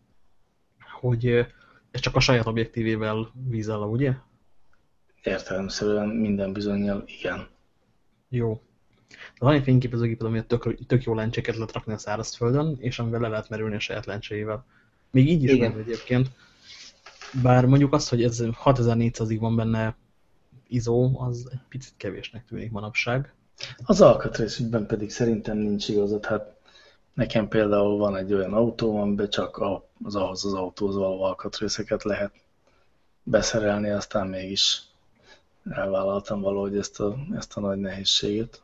hogy ez csak a saját objektívével vízzel, ugye? Értelemszerűen minden bizonyal igen. Jó. De van egy fényképezőgéped, ami tök, tök jó lencséket lehet rakni a szárazföldön, és amivel le lehet merülni a saját lencséjével. Még így is igen. van egyébként. Bár mondjuk az, hogy ez 6400-ig van benne izó, az egy picit kevésnek tűnik manapság. Az alkatrészügyben pedig szerintem nincs igazad. Hát Nekem például van egy olyan autó, amiben csak az ahhoz az autóhoz való alkatrészeket lehet beszerelni, aztán mégis elvállaltam valahogy ezt a, ezt a nagy nehézséget.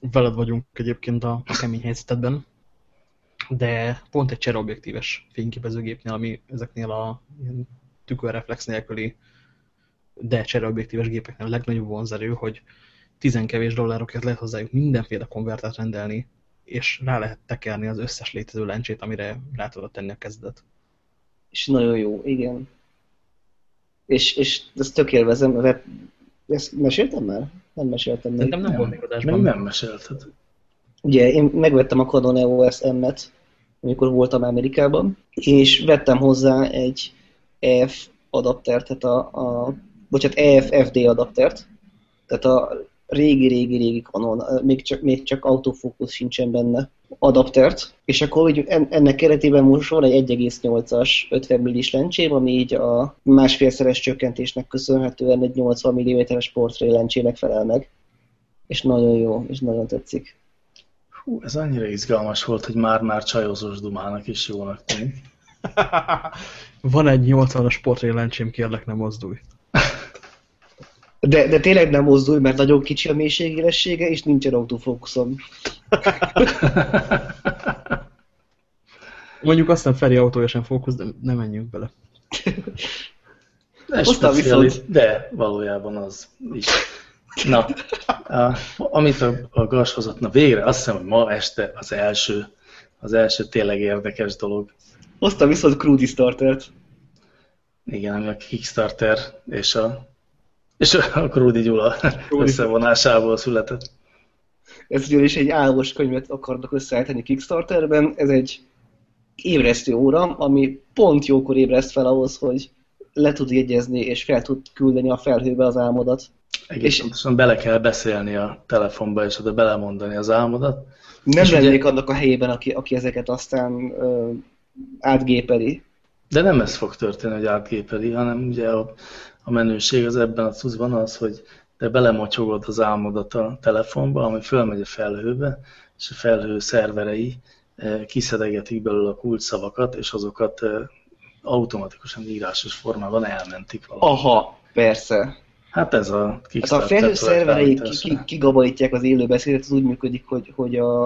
Veled vagyunk egyébként a, kemény helyzetedben, de pont egy cserobjektíves fényképezőgépnél, ami ezeknél a tükörreflex nélküli, de cserobjektíves gépeknél a legnagyobb vonzerő, hogy tizenkevés dollárokért lehet hozzájuk mindenféle konvertát rendelni, és rá lehet tekerni az összes létező lencsét, amire rá tudod tenni a kezdet. És nagyon jó, igen. És, és ezt tök élvezem, mert ezt meséltem már? Nem meséltem még. Nem, nem volt még adásban. Nem, nem mesélted. Ugye én megvettem a Canon EOS M-et, amikor voltam Amerikában, és vettem hozzá egy EF adaptert, tehát a, a bocsánat, EF FD adaptert, tehát a régi-régi-régi kanon, még csak, még csak autofókusz sincsen benne adaptert, és akkor úgy ennek keretében most van egy 1,8-as 50 millis lencsém, ami így a másfélszeres csökkentésnek köszönhetően egy 80 mm-es portré lencsének felel meg. És nagyon jó, és nagyon tetszik. Hú, ez annyira izgalmas volt, hogy már-már csajozós dumának is jónak tűnik. Van egy 80-as portré lencsém, kérlek ne mozdulj. De, de tényleg nem mozdulj, mert nagyon kicsi a mélységélessége, és nincsen autofókuszom. Mondjuk aztán Feri autója sem fókusz, de nem menjünk bele. Aztán viszont... De valójában az is. Na, a, amit a, a Gas hozott, na végre azt hiszem, hogy ma este az első, az első tényleg érdekes dolog. Hoztam viszont Crudy Startert. Igen, ami a Kickstarter és a és akkor Rudi Gyula összevonásából született. Ez ugyanis egy álmos könyvet akarnak összeállítani Kickstarterben. Ez egy ébresztő óra, ami pont jókor ébreszt fel ahhoz, hogy le tud jegyezni, és fel tud küldeni a felhőbe az álmodat. Egész és pontosan bele kell beszélni a telefonba, és oda belemondani az álmodat. Nem lennék ugye... annak a helyében, aki, aki ezeket aztán ö, átgépeli. De nem ez fog történni, hogy átgépeli, hanem ugye a, a menőség az ebben a cuccban az, hogy te belemotyogod az álmodat a telefonba, ami fölmegy a felhőbe, és a felhő szerverei eh, kiszedegetik belőle a kulcsszavakat, és azokat eh, automatikusan írásos formában elmentik valahol. Aha, persze. Hát ez a hát a felhő szerverei kigabajítják az élő beszédet, az úgy működik, hogy, hogy a,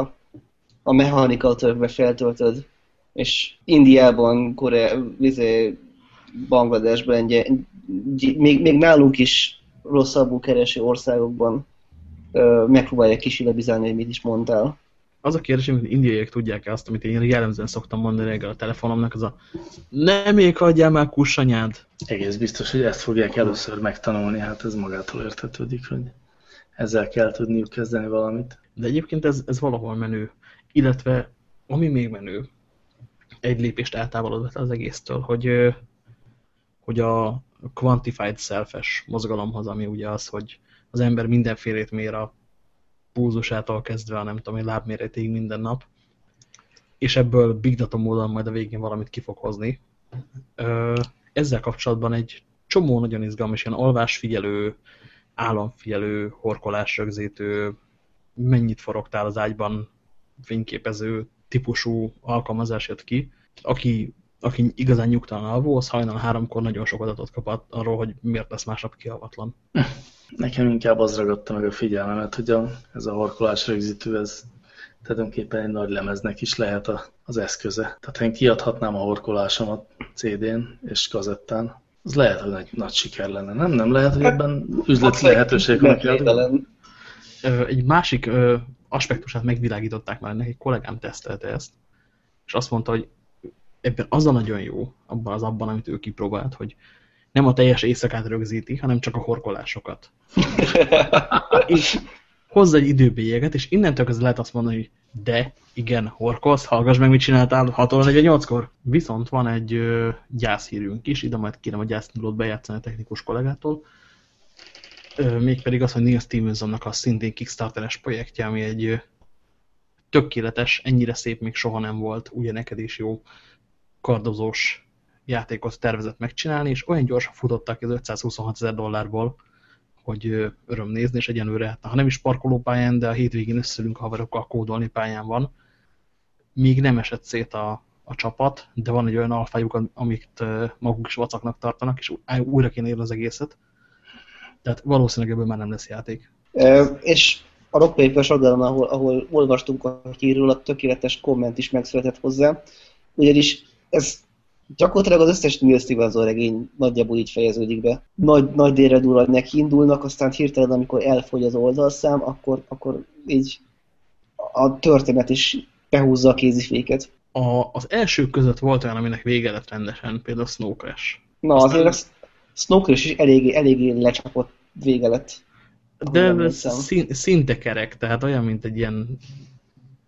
a mechanical turkbe feltöltöd, és Indiában, Korea, vizé, Bangladesben, még, még nálunk is rosszabbul kereső országokban megpróbálják kisilabizálni, hogy mit is mondtál. Az a kérdés, hogy indiaiak tudják-e azt, amit én jellemzően szoktam mondani reggel a telefonomnak, az a nem még hagyjál már kussanyád. Egész biztos, hogy ezt fogják először megtanulni, hát ez magától értetődik, hogy ezzel kell tudniuk kezdeni valamit. De egyébként ez, ez valahol menő. Illetve, ami még menő, egy lépést eltávolodott az egésztől, hogy, hogy a quantified self-es mozgalomhoz, ami ugye az, hogy az ember mindenfélét mér a púzusától kezdve a nem tudom, lábméretéig minden nap, és ebből big data módon majd a végén valamit ki fog hozni. Ezzel kapcsolatban egy csomó nagyon izgalmas, ilyen alvásfigyelő, államfigyelő, horkolás rögzítő, mennyit forogtál az ágyban fényképező típusú alkalmazás jött ki. Aki, aki igazán nyugtalan alvó, az hajnal háromkor nagyon sok adatot kap arról, hogy miért lesz másnap kialvatlan. Nekem inkább az ragadta meg a figyelmemet, hogy a, ez a horkolás rögzítő, ez tulajdonképpen egy nagy lemeznek is lehet a, az eszköze. Tehát én kiadhatnám a horkolásomat CD-n és kazettán, az lehet, hogy nagy, nagy siker lenne. Nem, nem lehet, hogy ebben üzleti lehetőség van. Egy másik aspektusát megvilágították már ennek, egy kollégám tesztelte ezt, és azt mondta, hogy ebben az a nagyon jó, abban az abban, amit ő kipróbált, hogy nem a teljes éjszakát rögzíti, hanem csak a horkolásokat. és hozza egy időbélyeget, és innentől kezdve lehet azt mondani, hogy de, igen, horkolsz, hallgass meg, mit csináltál 6 óra 48-kor. Viszont van egy ö, gyászhírünk is, ide majd kérem a gyásznulót bejátszani a technikus kollégától, mégpedig az, hogy Neil Stevensonnak a szintén Kickstarteres projektje, ami egy tökéletes, ennyire szép még soha nem volt, ugye neked is jó kardozós játékot tervezett megcsinálni, és olyan gyorsan futottak az 526 ezer dollárból, hogy öröm nézni, és egyenlőre, hát, ha nem is parkolópályán, de a hétvégén összülünk haverokkal kódolni pályán van. Még nem esett szét a, a csapat, de van egy olyan alfájuk, amit maguk is vacaknak tartanak, és újra kéne írni az egészet. Tehát valószínűleg ebből már nem lesz játék. E, és a Rock Paper oldalon, ahol, ahol olvastunk a hírről, a tökéletes komment is megszületett hozzá, ugyanis ez gyakorlatilag az összes Neil Stevenson regény nagyjából így fejeződik be. Nagy, nagy délre neki indulnak, aztán hirtelen, amikor elfogy az oldalszám, akkor, akkor így a történet is behúzza a kéziféket. A, az első között volt olyan, aminek vége lett rendesen, például Snow Crash. Na, Aztán... azért az Snow is eléggé, eléggé lecsapott vége lett. De szín, szinte kerek, tehát olyan, mint egy ilyen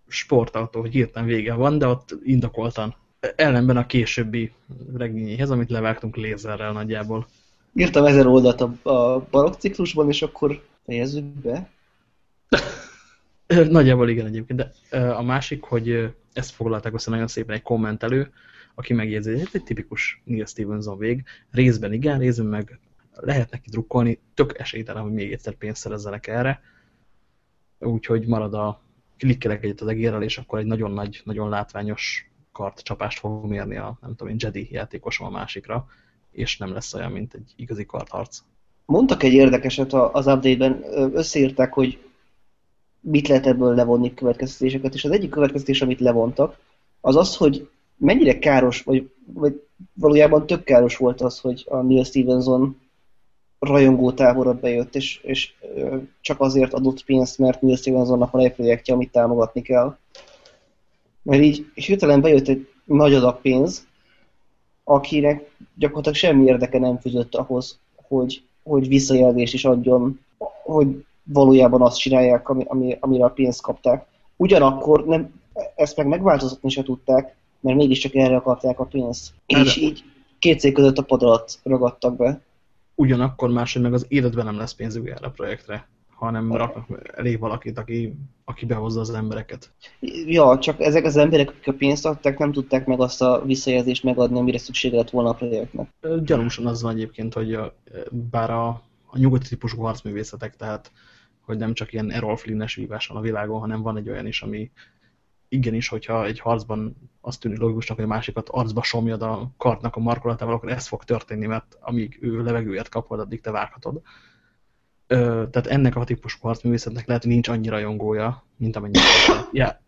sportautó, hogy hirtelen vége van, de ott indokoltan. Ellenben a későbbi regényéhez, amit levágtunk lézerrel nagyjából. Írtam ezer oldalt a, a barok ciklusban, és akkor fejezzük be. Nagyjából igen egyébként, de a másik, hogy ezt foglalták össze nagyon szépen egy kommentelő, aki megjegyzi, hogy ez egy tipikus Neil Stevenson vég. Részben igen, részben meg lehet neki drukkolni, tök esélytelen, hogy még egyszer pénzt szerezzenek erre. Úgyhogy marad a klikkelek egyet az egérrel, és akkor egy nagyon nagy, nagyon látványos kartcsapást fog mérni a, nem tudom én, Jedi játékosom a másikra, és nem lesz olyan, mint egy igazi kartharc. Mondtak egy érdekeset az update-ben, összeírták, hogy mit lehet ebből levonni következtetéseket, és az egyik következtetés, amit levontak, az az, hogy mennyire káros, vagy, vagy valójában tök káros volt az, hogy a Neil Stevenson rajongó táborra bejött, és, és csak azért adott pénzt, mert Neil Stevensonnak van egy projektje, amit támogatni kell. Mert így hirtelen bejött egy nagy adag pénz, akinek gyakorlatilag semmi érdeke nem fűzött ahhoz, hogy, hogy visszajelzést is adjon, hogy valójában azt csinálják, ami, ami, amire a pénzt kapták. Ugyanakkor nem, ezt meg megváltoztatni se tudták, mert mégiscsak erre akarták a pénzt. És így két cég között a pad alatt ragadtak be. Ugyanakkor máshogy meg az életben nem lesz pénzük erre a projektre, hanem raknak elég valakit, aki, aki behozza az embereket. Ja, csak ezek az emberek, akik a pénzt adták, nem tudták meg azt a visszajelzést megadni, amire szüksége lett volna a projektnek. Gyanúsan az van egyébként, hogy a, bár a, a nyugati típusú harcművészetek, tehát hogy nem csak ilyen Errol Flynn-es vívás van a világon, hanem van egy olyan is, ami, igenis, hogyha egy harcban azt tűnik logikusnak, hogy a másikat arcba somjad a kartnak a markolatával, akkor ez fog történni, mert amíg ő levegőjét kapod, addig te vághatod. Ö, tehát ennek a típusú harcművészetnek lehet, hogy nincs annyira jongója, mint amennyire. Ja,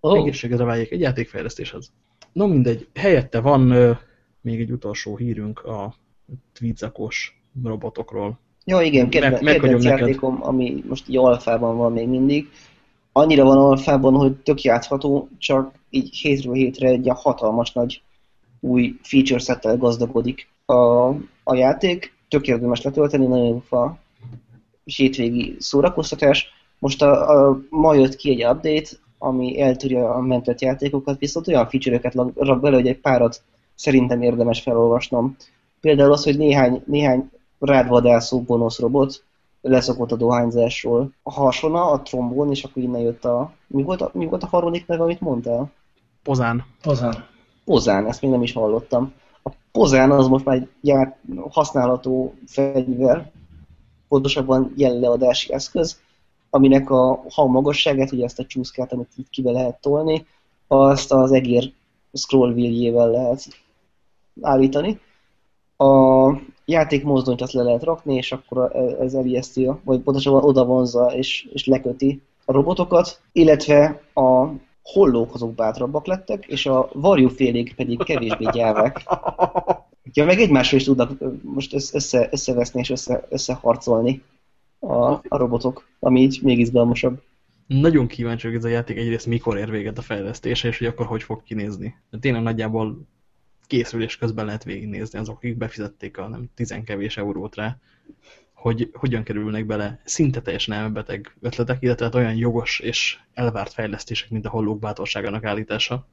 oh. egészségedre váljék egy játékfejlesztéshez. No mindegy, helyette van ö, még egy utolsó hírünk a tweedzakos robotokról. Jó, igen, kedve, meg, kedvenc játékom, ami most így alfában van még mindig, annyira van alfában, hogy tök játszható, csak így hétről hétre egy hatalmas nagy új feature settel gazdagodik a, a játék. Tök érdemes letölteni, nagyon fa hétvégi szórakoztatás. Most a, a, ma jött ki egy update, ami eltűrje a mentett játékokat, viszont olyan feature-öket rak bele, hogy egy párat szerintem érdemes felolvasnom. Például az, hogy néhány, néhány rádvadászó gonosz robot leszokott a dohányzásról. A hasona, a trombón, és akkor innen jött a... Mi volt a, mi volt a harmadik neve, amit mondtál? Pozán. Pozán. Pozán, ezt még nem is hallottam. A Pozán az most már egy jár, használható fegyver, pontosabban jelleadási eszköz, aminek a magasságát, ugye ezt a csúszkát, amit itt kibe lehet tolni, azt az egér scroll wheeljével lehet állítani. A játék mozdonyt azt le lehet rakni, és akkor ez elijeszti, vagy pontosabban oda vonza és, és leköti a robotokat, illetve a hollók azok bátrabbak lettek, és a varjúfélék pedig kevésbé gyávák. Ja, meg egymásról is tudnak most össze, összeveszni és össze, összeharcolni a, a robotok, ami így még izgalmasabb. Nagyon kíváncsi hogy ez a játék egyrészt mikor ér véget a fejlesztése, és hogy akkor hogy fog kinézni. De tényleg nagyjából készülés közben lehet végignézni azok, akik befizették a nem tizenkevés eurót rá, hogy hogyan kerülnek bele szinte teljesen elmebeteg ötletek, illetve hát olyan jogos és elvárt fejlesztések, mint a hollók bátorságának állítása.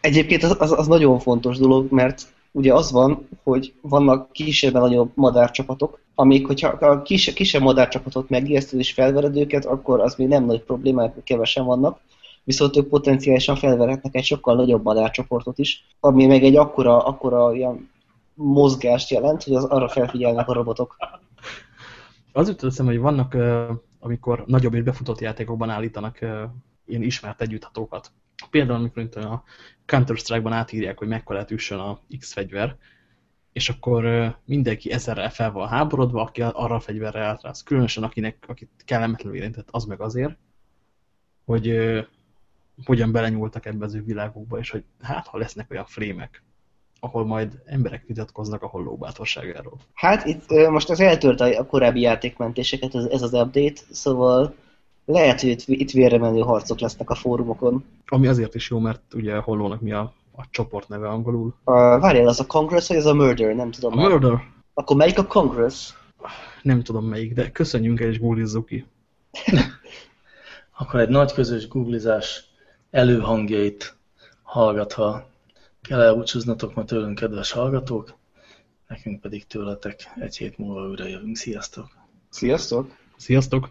Egyébként az, az, az nagyon fontos dolog, mert ugye az van, hogy vannak kisebben nagyobb madárcsapatok, amik, hogyha a kis, kisebb madárcsapatot megijesztő és felvered őket, akkor az még nem nagy probléma, kevesen vannak, viszont ők potenciálisan felverhetnek egy sokkal nagyobb madárcsoportot is, ami meg egy akkora, akkora ilyen mozgást jelent, hogy az arra felfigyelnek a robotok. Az jutott eszembe, hogy vannak, amikor nagyobb és befutott játékokban állítanak ilyen ismert együtthatókat. Például, amikor a Counter-Strike-ban átírják, hogy mekkora üssön a X fegyver, és akkor mindenki ezerrel fel van háborodva, aki arra a fegyverre átrász. Különösen akinek, akit kellemetlenül érintett, az meg azért, hogy hogyan belenyúltak ebbe az ő világukba, és hogy hát, ha lesznek olyan frémek, ahol majd emberek vitatkoznak a holló bátorságáról. Hát itt most az eltört a korábbi játékmentéseket, ez, ez az update, szóval lehet, hogy itt, itt vérre menő harcok lesznek a fórumokon. Ami azért is jó, mert ugye hollónak mi a, a csoport neve angolul. Uh, várjál, az a Congress, vagy az a Murder? Nem tudom. A Murder. Akkor melyik a Congress? Nem tudom melyik, de köszönjünk el és googlizzuk ki. Akkor egy nagy közös googlizás előhangjait hallgatva kell elbúcsúznatok ma tőlünk, kedves hallgatók, nekünk pedig tőletek egy hét múlva újra jövünk. Sziasztok! Sziasztok! Sziasztok!